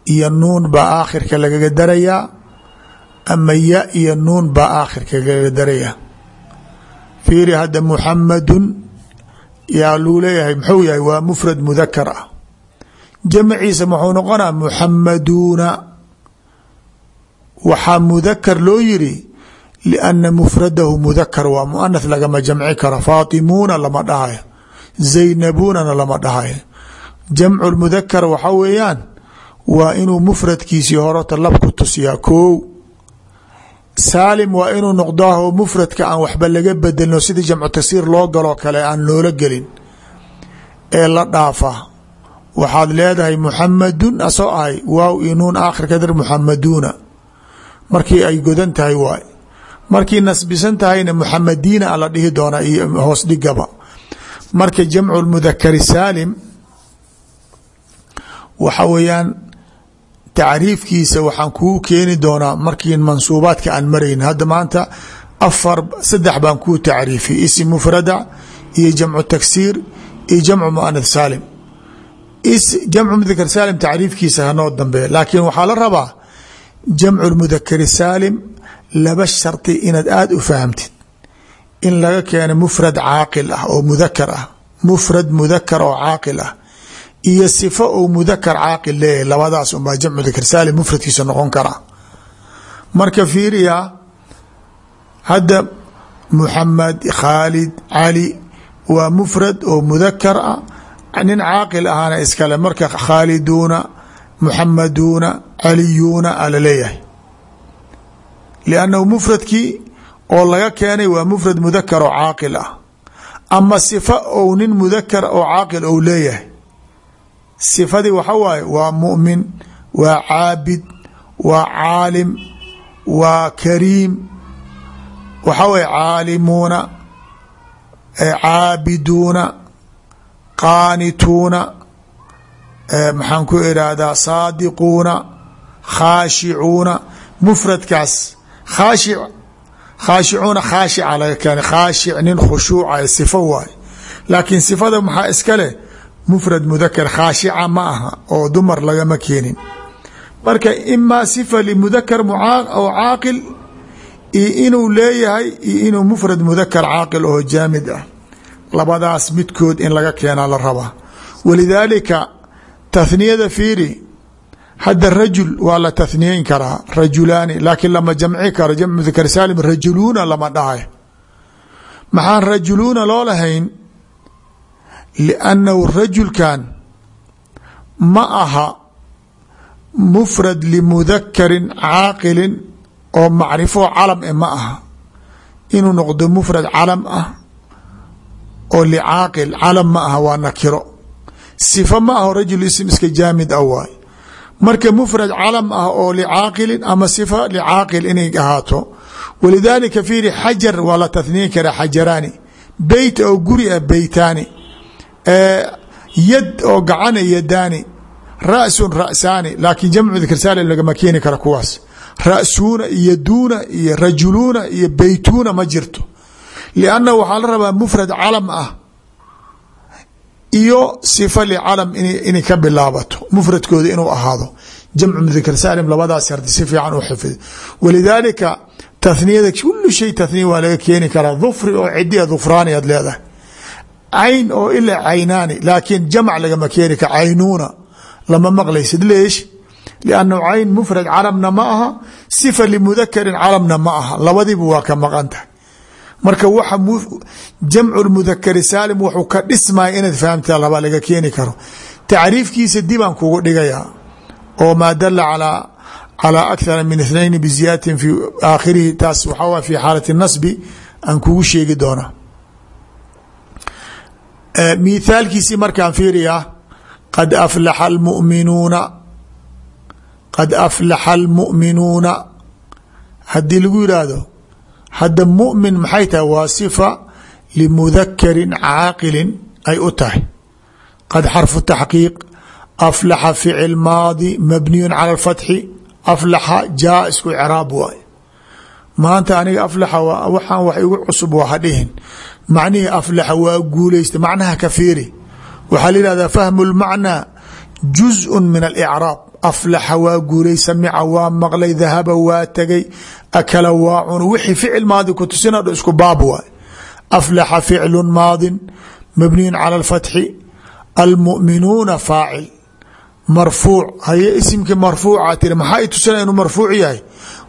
iyo nuun baa aakhirka lagaga darayaa ama ya iyo nuun baa aakhirka lagaga darayaa. Fiiri hadda muxamadun yaa luu leeyahay muxuu yahay waa mufrad mudakar ah jamciisa muxuu noqonaa muxamaduuna waxaa mudakar loo yiri lianna mufradahu mudakar waa muanath lagama jamci karo faatimuuna lama dhahayo zaynabunana lama dhahayo jamcu mudakar waxa weeyaan waa inuu mufradkiisii horota lab ku tusiyaa kow saalim waa inuu noqdaao mufradka aan waxba laga bedelno sidii jamcu tasiir loo galoo kale aan loola gelin ee la dhaafa waxaad leedahay muxamadun asoo ahay waaw iyo nuun aakhirka dar markii ay godan tahay waay. Markii nasbisan tahayna muxamadiina a la dhihi doonaa iyo hoos dhigaba marka jamcu mudakari saalim waxa weeyaan tacriifkiisa waxaan kuu keeni doonaa markii mansuubaadka aan marayn hadda maanta afar saddex baan kuu tacriifiyay isim mufrada iyo jamcu taksiir iyo jamcu muanath saalim jamcu mudakar saalim tacriifkiisa hanoo dambeeya laakiin waxaa la rabaa jamcu mudakari saalim laba shardi inaad aada u fahamtid. In laga keeno mufrad caaqil ah oo mudakar ah mufrad mudakar oo caaqil ah iyo sifo ou mudakar caaqil leeyahay labadaas unbaa jamc mudakar saalim mufradkiisa noqon kara marka fiiriya hadda muxamed khaalid cali waa mufrad oo mudakar ah nin caaqil ahaana iskale marka khaaliduuna muxamaduuna caliyuuna a la leeyahay. Liannahu mufradkii oo laga keenay waa mufrad mudakar oo caaqil ah. Ama sifa ou nin mudakar oo caaqil ou leeyahay. Sifadii waxa waaye waa mu'min waa caabid waa caalim waa kariim. Waxa weye caalimuuna caabiduuna qaanituuna maxaan ku irahdaa saadiquuna khaashicuuna mufradkaas khaashi khaashicuuna khaashica laga keenay khaashic nin khushuuca sifo waay laakiin sifada maxaa iska leh mufrad mudakar khaashica ma oo dumar lagama keenin marka imaa sifa limudakar oo caaqil iyo inuu leeyahay iyo inuu mufrad mudakar caaqil oo jaamid ah labadaas midkood in laga keenaa la rabaa walidaalika tathniyada fiiri hadda rajul waa la tathniyeyn karaa rajulaani laakiin lama jamci karo jamc mudakar saalim rajuluuna lama dhahay maxaan rajuluuna loo lahayn? Liannahu rajulkan ma aha mufrad limudakarin caaqilin oo macrifo calam e ma aha. Inuu noqdo mufrad calam ah oo licaaqil calam ma aha waa nakiro. Sifa ma aho rajul ism iska jaamid ah waay. Marka mufrad calam ah oo licaaqilin ama sifa licaaqil inay ahaato. Walidaalika fiiri xajar waa la tahniyin karaa xajaraani. Beyt oo guri ah beytaani. Yad oo gacana yadaani. Rasun rasaani laakiin jamcu dikr lagama keeni kara kuwaas. Rasuuna iyo duuna iyo rajuluuna iyo beytuuna ma jirto lianna waxaa la rabaa mufrad calam ah iyo sifa licalam inay ka bilaabato mufradkooda inuu ahaado jamcu mudakr saalim labadaas shardi si fiican u xifid walidaalika tathniyada kulu shay tathniya waa laga keeni karaa dufri oo cidia dufraani aad leedahay cayn oo ilaa caynaani laakiin jamc lagama keeni kara caynuuna lama maqlaysid leesh liannahu cayn mufrad calamna ma aha sifa limudakarin calamna ma aha labadiiba waa ka maqan tahay marka waxa jamcu mudakari saalim wuxuu ka dhismaya inaad fahamta laba laga keeni karo. Tacriifkiisa dibaan kugu dhigayaa oo maa dala calaa akthara min اثnayn bziyadatin fi aakhirihi taas waxaa fi xaalati nasbi aan kugu sheegi doonaa. Mithaalkiisii markaan fiiriyaa qad aflaxa almuminuuna qad aflaxa almu'minuuna haddii lagu yidhaahdo hadda mu'min maxay tahay waa sifa limudakarin caaqilin ay u tahay. Qad xarfu taxqiiq aflaxa ficil maadi mabniyu cala alfatxi aflaxa jaa isku icraab waay. Maanta aniga aflaxa waxaan wax igu cusub waa hadhihin macnihii aflaxa waa guulaysta macnaha ka fiiri. Waxaa la yihahdaa fahmu lmacnaa juzءu min alicraab aflaxa waa guulay samica waa maqlay dahaba waa tegay akala waa cun wixii ficil maadi ku tusina dho isku baab waay aflaxa ficlu maadin mabniyu cala alfatxi almu'minuuna faacil marfuuc haye isimkii marfuuca tiri maxaa i tusina inuu marfuuc yahay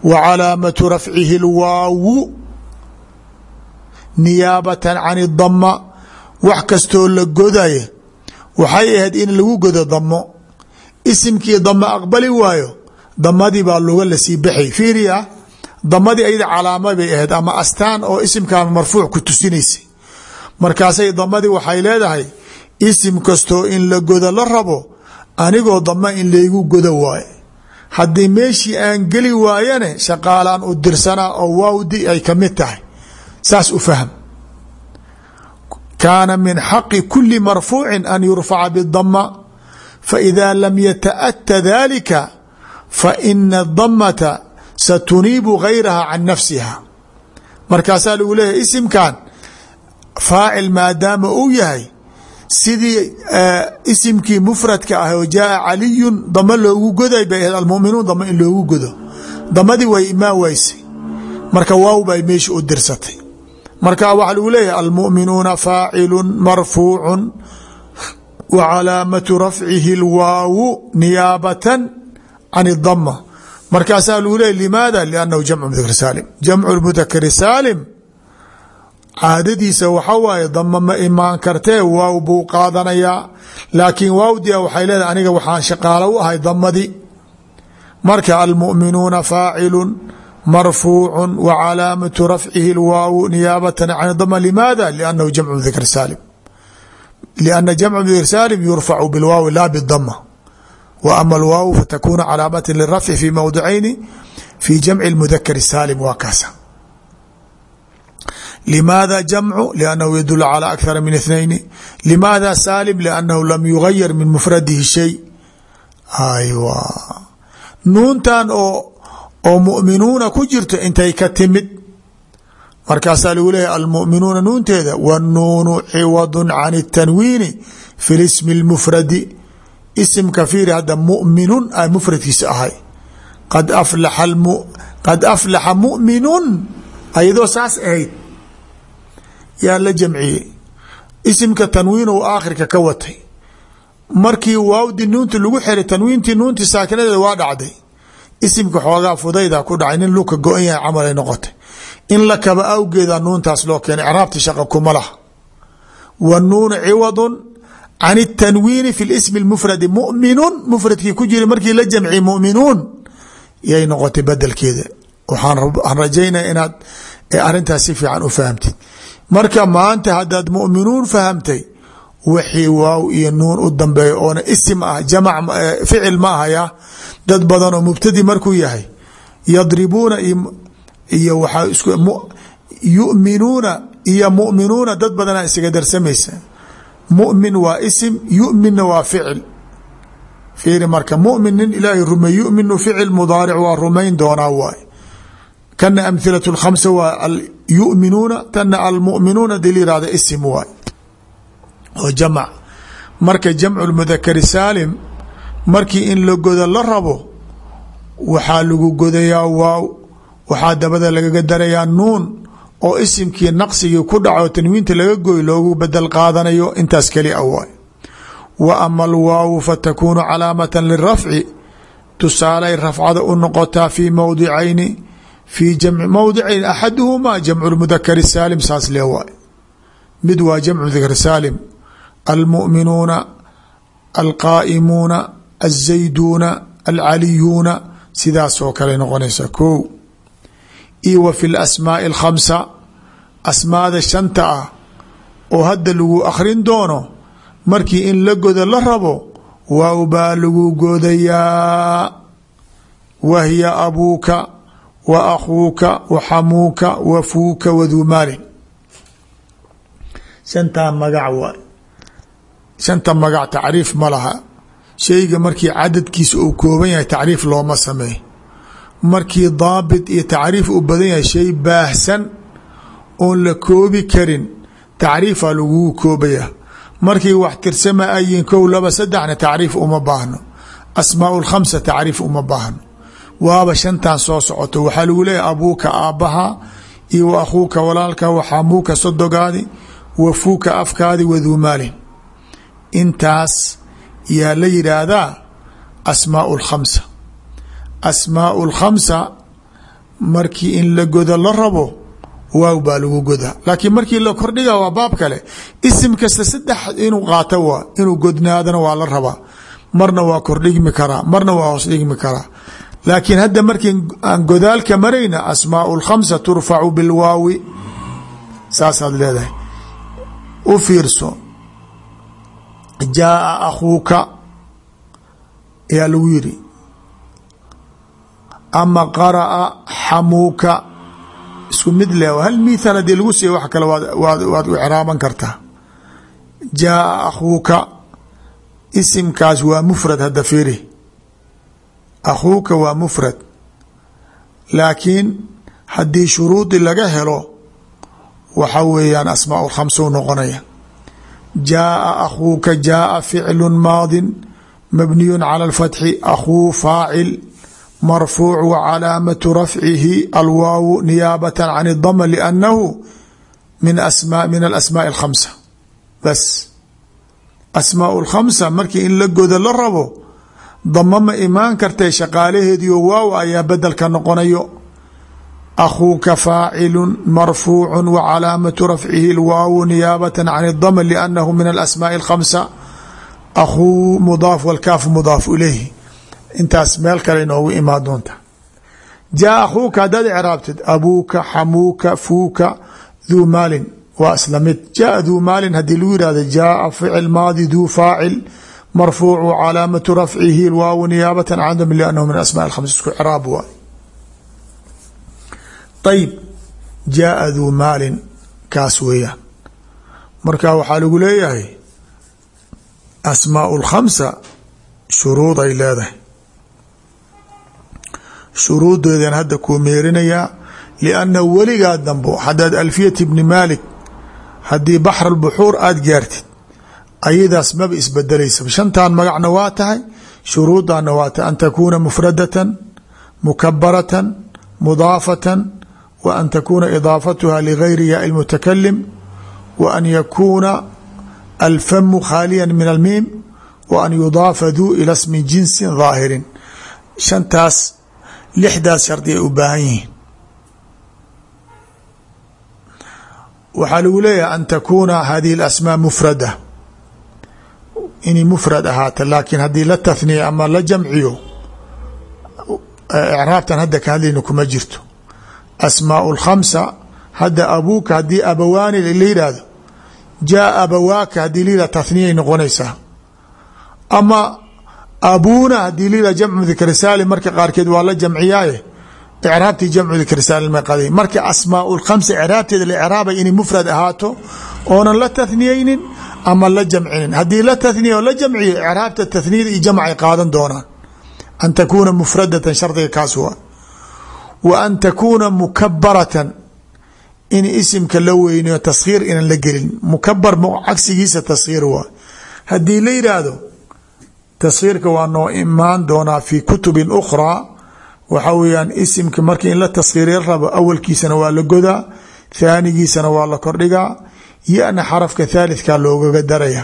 wa calaamatu rafcihi lwaawu niyaabatan can dama wax kastoo la godaya waxay ahayd in lagu godo damo isimkii damo aqbali waayo damadii baa luga la sii baxay. Fiiriya damadii ayada calaama bay ahayd ama astaan oo isimkan marfuuc ku tusinaysay markaasay damadii waxay leedahay isim kastoo in la godo la rabo anigoo dama in laygu godo waaye. Haddii meeshii aan geli waayane shaqaalaan u dirsanaa oo waawdi ay ka mid tahay. Saas u fahm kaana min xaqi kuli marfuuci an yurfaca bdama faإida lam yataأta dalika faina damata satuniibu gayraha can nafsiha markaasaa lagu leeyahy isimkan faacil maadaama uu yahay sidii isimkii mufradka ah oo jaaa caliyun dama loogu goday bay ahayd almuminuun dama in loogu godo damadii way imaan waysay marka waaw bay meesha u dirsatay marka waxaa lagu leeyahay almuminuuna faacilu marfuucu wa calaamatu rafcihi اlwaawu niyaabatan can اdama markaasaa lagu leeyay limaada liannahu jamcu mudakr saalim jamcu mudakari saalim caadadiisa waxa waaye dama ma imaan kartee waaw buu qaadanayaa laakiin waawdia waxay leedahay aniga waxaan shaqaalo u ahay damadii marka almuminuuna faacilu marfuucu wa calaamatu rafcihi اlwaawu niyaabatan can dama limaada liannahu jamcu mudakr saalim jamcu mudakr saalim yurfacu bilwaawi la bidama w ama alwaaw fatakunu calaamata lirafci fi mowdicayni fi jamci mudakari saalim waa kaasa limaada jamcu liannahu yadulu calى akthara min ithnayni limaada saalim liannahu lam yugayar min mufradihi shay aywa nuuntan oo muminuuna ku jirto intay ka timid markaasaa lagu leeyahy almuminuuna nuunteeda wanuunu ciwadu can tanwiini fi lismi mufradi simka fiiri hadda muminun a mufradkiisa ahay. Qad aflaxa muminun ayadoo saas ahayd. Yaa la jamciyey isimka tanwiinu aakhirka ka watay. Markii waawdi nuunti lagu xeray tanwiinti nuunti saakinadeeda waa dhacday. Isimka xoogaa fudayda ku dhacay nin luka go-an yahay camalay noqotay in la kaba awgeeda nuuntaas loo keenay craabti shaqa kuma laha wanuunu ciwadun can الtanwiini fi اsmi اmufradi muminun mufradkii ku jira markii la jamci muminuun yay noqotay bedelkeeda waxaan rajaynaya inaad arintaas si fiican u fahamtid marka maanta haddaad muminuun fahamtay wixii waaw iyo nuun u dambeeya oona isim ah jamac ficil ma ahaya dad badan oo mubtadi markuu yahay yadribuuna iyo waxaa is yuminuuna iyo muminuuna dad badana isaga darsamaysa. Mumin waa isim yuminna waa ficil. Fiiri marka mumin nin ilaahay rumey yuminu ficil mudaaric waa rumayn doonaa waay. Kana amhilaة اkhamsa waa yuminuuna tana almuminuuna dil yihahda isim waay. Oo jamc marka jamcu mudakari saalim markii in la godo la rabo waxaa waxaa dabada lagaga darayaa nuun oo isimkii naqsigii ku dhaco tanwiinta laga goy loogu bedel qaadanayo intaas keli a waay wa ama alwaawu fatakunu calaamata lirafci tusaalay rafcada u noqotaa fii mowdicayni fii mowdicayn axaduhumaa jamcu mudakari saalim saas lee waay mid waa jamcu mudakar saalim almu'minuuna alqaa'imuuna alzayduuna alcaliyuuna sidaasoo kale noqonaysa ko io wa fi lasmaaءi اlkhamsa asmaada shanta ah oo hadda lagu akhrin doono markii in la godo la rabo waaw baa lagu godayaa. Wa hiya abuuka wa akhuuka wa xamuuka wa fuuka waduu maalin. Shantaa magac waay. Shanta magac tacriif ma laha. Shayga markii cadadkiisa uu kooban yahay tacriif looma sameey markii daabit iyo tacriif u badan yahay shay baahsan oon la koobi karin tacriifaa lagugu koobaya markii wax tirsama ayin kow laba saddexna tacriif uma baahno. Asmaa lkhamsa tacriif uma baahno. Waaba shantan soo socoto. Waxaa lagu leeyahy abuuka aabbaha iyo wa akhuuka walaalka waxamuuka sodogaadi wa fuuka afkaadi waduu maalin intaas yaa la yidhaahdaa asmaau lkhamsa asmaau lkhamsa markii in la godo la rabo waaw baa lagu godaa laakiin markii la kordhiga waa baab kale. Isim kasta saddex inuu qaato waa inuu godnaadana waa la rabaa. Marna waa kordhigmi karaa marna waa hoos dhigmi karaa laakiin hadda markii aan godaalka marayna asmaau lkhamsa turfacu bilwaawi. Saasaad leedahay. U fiirso. Jaaa akhuuka ayaa lagu yiri ama qara'a xamuuka. Isku mid leh hal mithaal haddii lagu siiya wax kale waad u ceraaban kartaa. Jaaa akhuuka. Isimkaas waa mufrad hadda fiiri. Akhuuka waa mufrad. Laakiin haddii shuruudi laga helo waxa weeyaan asmaa khamsa u noqonaya. Jaaa akhuuka jaaa ficlu maadin mabniyu cala اlfatxi akhuu faacil marfuuc wa calaamatu rafcihi alwaawu niyaabata can اdama liannahu min asma min alasmaaءi اlkhamsa bas asmaau lkhamsa markii in la godo la rabo dama ma imaan kartay shaqaalaheediio waaw ayaa bedelka noqonayo akhuuka faacilu marfuucu wa calaamatu rafcihi lwaawu niyaabata can اdama liannahu min alasmaaءi اlkhamsa akhuu mudaaf wlkaafu mudaaf ilayhi intaas meel kale inoogu imaan doonta. Jaa akhuuka haddaad icraabtid abuuka xamuuka fuuka duu maalin waa isla mid. Jaaa duu maalin haddii lagu yihahdo jaaa ficil maadi duu faacil marfuucu calaamatu rafcihi lwaawu niyaabata can dam liannahu min asmaa khams isku craab waay ayib jaaa duu maalin kaas weeyaan. Marka waxaa lagu leeyahay asmaau lkhamsa shuruud ay leedahay shuruudeedan hadda kuu meerinayaa lianna weligaa dambo haddaad alfiyat bni maalik haddii baxr albuxuur aada gaartid ayadaas maba isbedelaysa shantan magacna waa tahay shuruudanna waa tahay an takuuna mufradatan mukabaratan mudaafatan wa an takuuna idaafatuha ligayri yaa lmutakalim wa an yakuuna alfamu khaaliya min almiim wa an yudaafa duu ila smi jinsin daahirin shantaas lixdaas shardi ay u baahan yihiin. Waxaa lagu leeyahay an takuuna hadihi اlasmaa mufrada. Inay mufrad ahaata laakiin haddii la tahniya ama la jamciyo icraabtan hadda ka hadlayna kuma jirto. Asmaau اlkhamsa hadda abuuka haddii abawaani la yihahdo jaa abawaaka haddii la yihah tahniyay noqonaysaa. Ama abuuna haddii la yihah jamcu dikr saalim marka qaarkeed waa la jamciyaaye. Icraabtii jamcu dikr saalim ma qaday. Marka asmaau lkhamsa icraabteeda la icraabay inay mufrad ahaato oonan la tahniyeynin ama la jamcinin. Haddii la tahniya oo la jamciyo icraabta tahniyada iyo jamcay qaadan doonaan. An takuuna mufradatan shardiga kaas wa an takuuna mukabaratan in isimka la weynayo taskhiir inaan la gelin. Mukabar cagsigiisa taskhiir waa. Haddii la yidhaahdo taskhiirka waa noo imaan doonaa fi kutubin ukhraa waxa weeyaan isimka markii in la taskhiiriya rabo awalkiisana waa la godaa thaanigiisana waa la kordhigaa yana xarafka thaalithka loogaga daraya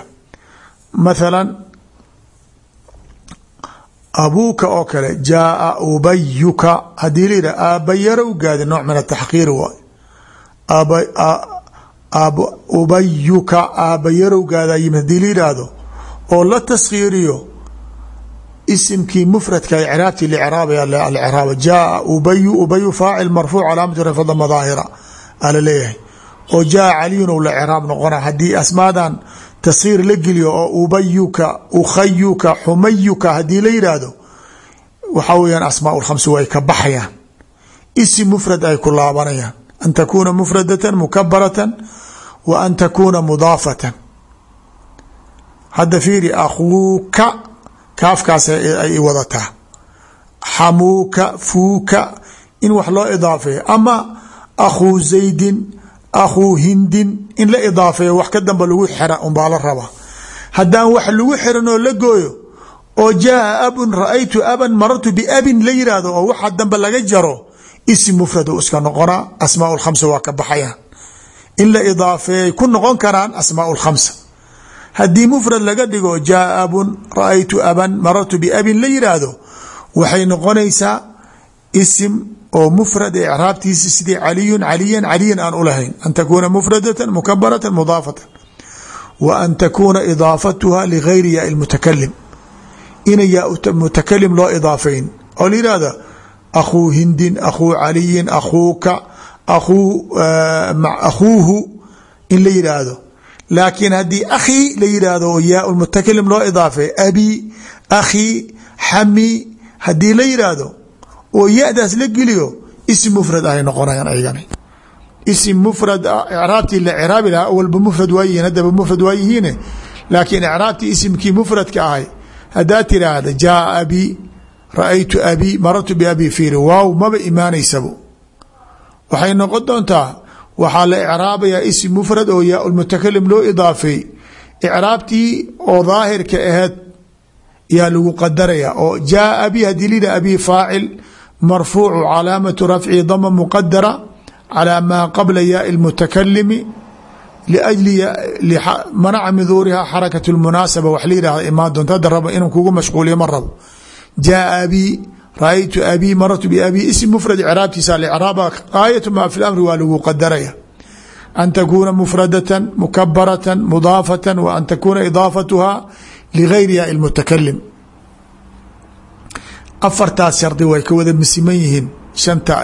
mathalan abuuka oo kale jaaa ubayuka. Haddii la yidhah aabayara u gaadi nooc min ataxqiir waay. Ubayuka aabayarow gaadaa yimid. Hadii la yidhaahdo oo la taskhiiriyo isimkii mfradka lcraabaya alcraaba jaaa ubayu ubayu faacil marfuuc calaamatu rafda madaahira ala leeyahay. Oo jaa caliyun la craab noqona haddii asmaadan taskhiir la geliyo oo ubayuka ukhayuka xumayuka haddii la yidhaahdo waxaa weyaan asmaa khamsi way ka baxayaan. Isim mufrad ay ku laabanayaan. An takuuna mufradatan mukabaratan wa an takuuna mudaafatan. Hadda fiiri akhuuka kaafkaas ay wadataa. Xamuuka fuuka in wax loo idaafeeyo. Ama akhuu zaydin akhuu hindin in la idaafeeyo wax ka damba lagu xira unbaa la rabaa. Haddaan wax lagu xiran la gooyo oo jaaa abun ra'aytu aban marartu biabin la yiraahdo oo waxa dambe laga jaro isim mufrad u iska noqonaa asmaa khamsa waa ka baxayaan. In la idaafeeyay ku noqon karaan asmaa khamsa haddii mufrad laga dhigo jaa abun ra'aytu aban marartu biabin la yiraahdo waxay noqonaysaa isim oo mufrad ee icraabtiisi sidii caliyun caliyan caliyan aan ulahayn an takuuna mufradatan mukabaratan mudaafatan. Wa an takuuna idaafatuha ligayri yaa mutakalim ina yaa mutakalim loo idaafayn. Oo la yihahdo akhuu hindin akhuu caliyin akhuuka akhuuhu in la yidhaahdo laakiin haddii akhii la yidhaahdo oo yaa mutakalim loo idaafay abi akhii xami haddii la yidhaahdo oo ya-daas la geliyo isim mufrad ahay noqonayaan ayagani isim mufrad icraabtii la craabi lahaa awalba mufrad waayihiin haddaba mufrad waayihiine. Laakiin icraabtii isimkii mufradka ahay haddaa tiraahda jaaa abi ra'aytu abi marartu biabi fiiri waaw maba imaanaysabo waxay noqon doontaa waxaa la icraabayaa isim mufrad oo yaa ulmutakalim loo idaafeey icraabtii oo daahirka aheed yaa lagu qadaraya oo jaaa abi haddii lida abi faacil marfuucu calaamatu rafci dama muqadara calaa maa qabla yaai lmutakalimi liajli manaca min duuriha xarakat lmunaasaba wax la yidhahda imaan doonto. Hadda rabo inaan kugu mashquuliyo ra'aytu abi marartu biabi ism mufrad icraabtiisa icraaba aayatu ma fi lamri waa lagu qadaraya an takuuna mufradatan mukabaratan mudaafatan wa an takuuna idaafatuha ligayri yaai اlmutakalim afartaas shardi way ka wada misiman yihiin shanta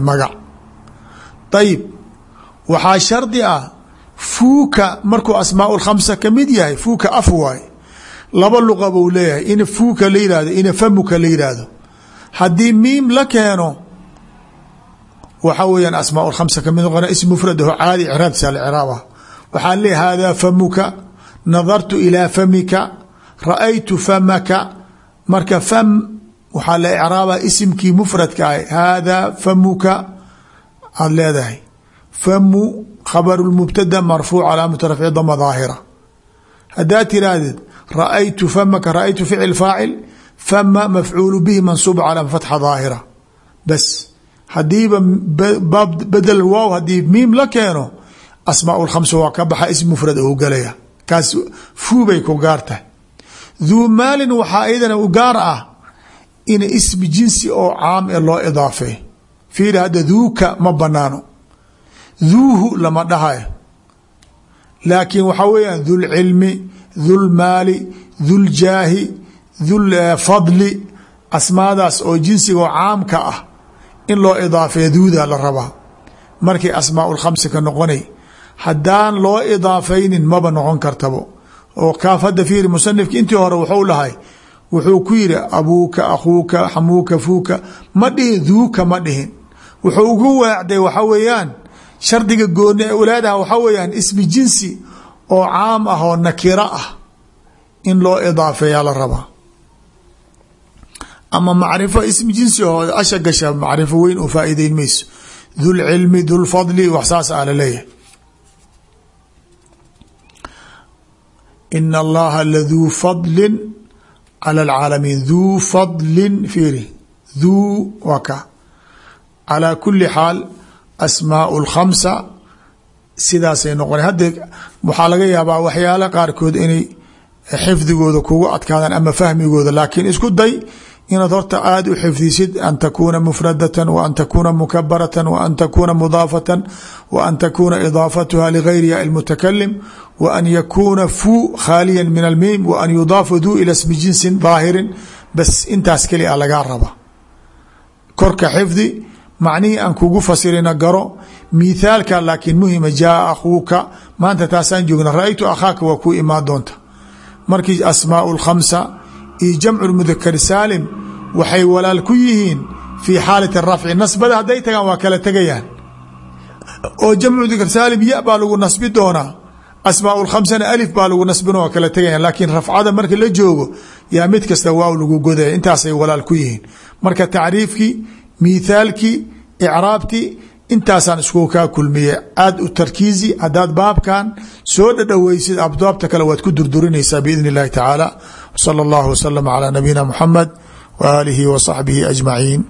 magac ayib waxaa shardi ah fuuka markuu asmaa khamsa ka mid yahay fuuka af waay laba luqa buu leeyahay ina fuuka la yihahdo ina famuka la yihahdo haddii miim la keeno waxa weyaan asmaa khamsa ka mid noqona ism mufrad aho caadi icraabtiisa alcraabah waxaa leeyahy hada famuka? Nadartu ilaa famika? Ra'aytu famaka? Marka fam waxaa la icraaba isimkii mufradka ah hada famuka? Aad famu khabaru mubtada marfuuc calaamatu rafci dama daahira. Haddaad tiraahdeed ra'aytu famaka? Ra'aytu ficil faacil fama mafcuulu bihi mansuub calaa fatxa daahira. Bas hadiiba bedel waaw haddii miim la keeno asmaa khamsa waa ka baxa ism mufrad ou galaya kaas fuubay ku gaar tahay duu maalin waxaa iyadana u gaar ah ina ismi jinsi oo caam e loo idaafey fiiri hadda duuka ma banaano duuhu lama dhahayo laakiin waxaa weeyaan dulcilmi dulmaali duljaahi dulfadli asmaadaas oo jinsigaoo caamka ah in loo idaafeeya duudaa la rabaa. Markay asmaa lkhamsi ka noqonay haddaan loo idaafaynin maba noqon kartabo. Oo kaaf hadda fiiri musanifki intii hore wuxuu lahay wuxuu ku yiri abuuka akhuuka xamuuka fuuka ma dhihin duuka ma dhihin. Wuxuu ugu waacday waxa weeyaan shardiga gooni ee walaadaha waxa weeyaan ismi jinsi oo caam ah oo nakiro ah in loo idaafeeyaa la rabaa ama macrifo ism jinsi oo asha gasha macrifo weyn oo faa'iideyn mayso. Dulcilmi dulfadli wax saas aa la leeyahay in allaha laduu fadlin cala alcaalamiin. Duu fadlin fiiri. Duu waa ka. Calaa kuli xaal asmaau lkhamsa sidaasay noqona hadde waxaa laga yaabaa waxyaalo qaarkood inay xifdigooda kugu adkaadaan ama fahmigooda laakiin isku day inaad horta aada u xifdisid an takuuna mufradatan wa an takuuna mukabaratan wa an takuuna mudaafatan wa an takuuna idaafatuha ligayri ya mutakalim wa an yakuuna fuu khaaliya min almiim wa an yudaafa duu ila smi jinsin daahirin bas intaas keli a lagaa raba. Korka xifdi macnihii aan kugu fasirina garo mithaalka laakiin muhima jaaa akhuuka maanta taasaan joogna ra'aytu akhaaka waa kuu imaan doonta. Markii asmaau lkhamsa iyo jamcu mudakar saalim waxay walaal ku yihiin fii xaalati rafci nasbada hadday tagaan waa kala tegayaan. oo jamcu mudakar saalim ya baa lagu nasbi doonaa asmaa lkhamsana alif baa lagu nasbin waa kala tegayaan laakiin rafcada marka la joogo yaa mid kasta waaw lagu godaya intaasay walaal ku yihiin. Marka tacriifkii mithaalkii icraabtii intaasaan isku kaa kulmiye aad u tarkiizi hadaad baabkan soo dhadhoweysid abdaabta kale waad ku durdurinaysaa biidn اllahi tacaala salى اllahu waslama calى nabiyina muxamed w aalihi wa saxbihi ajmaciin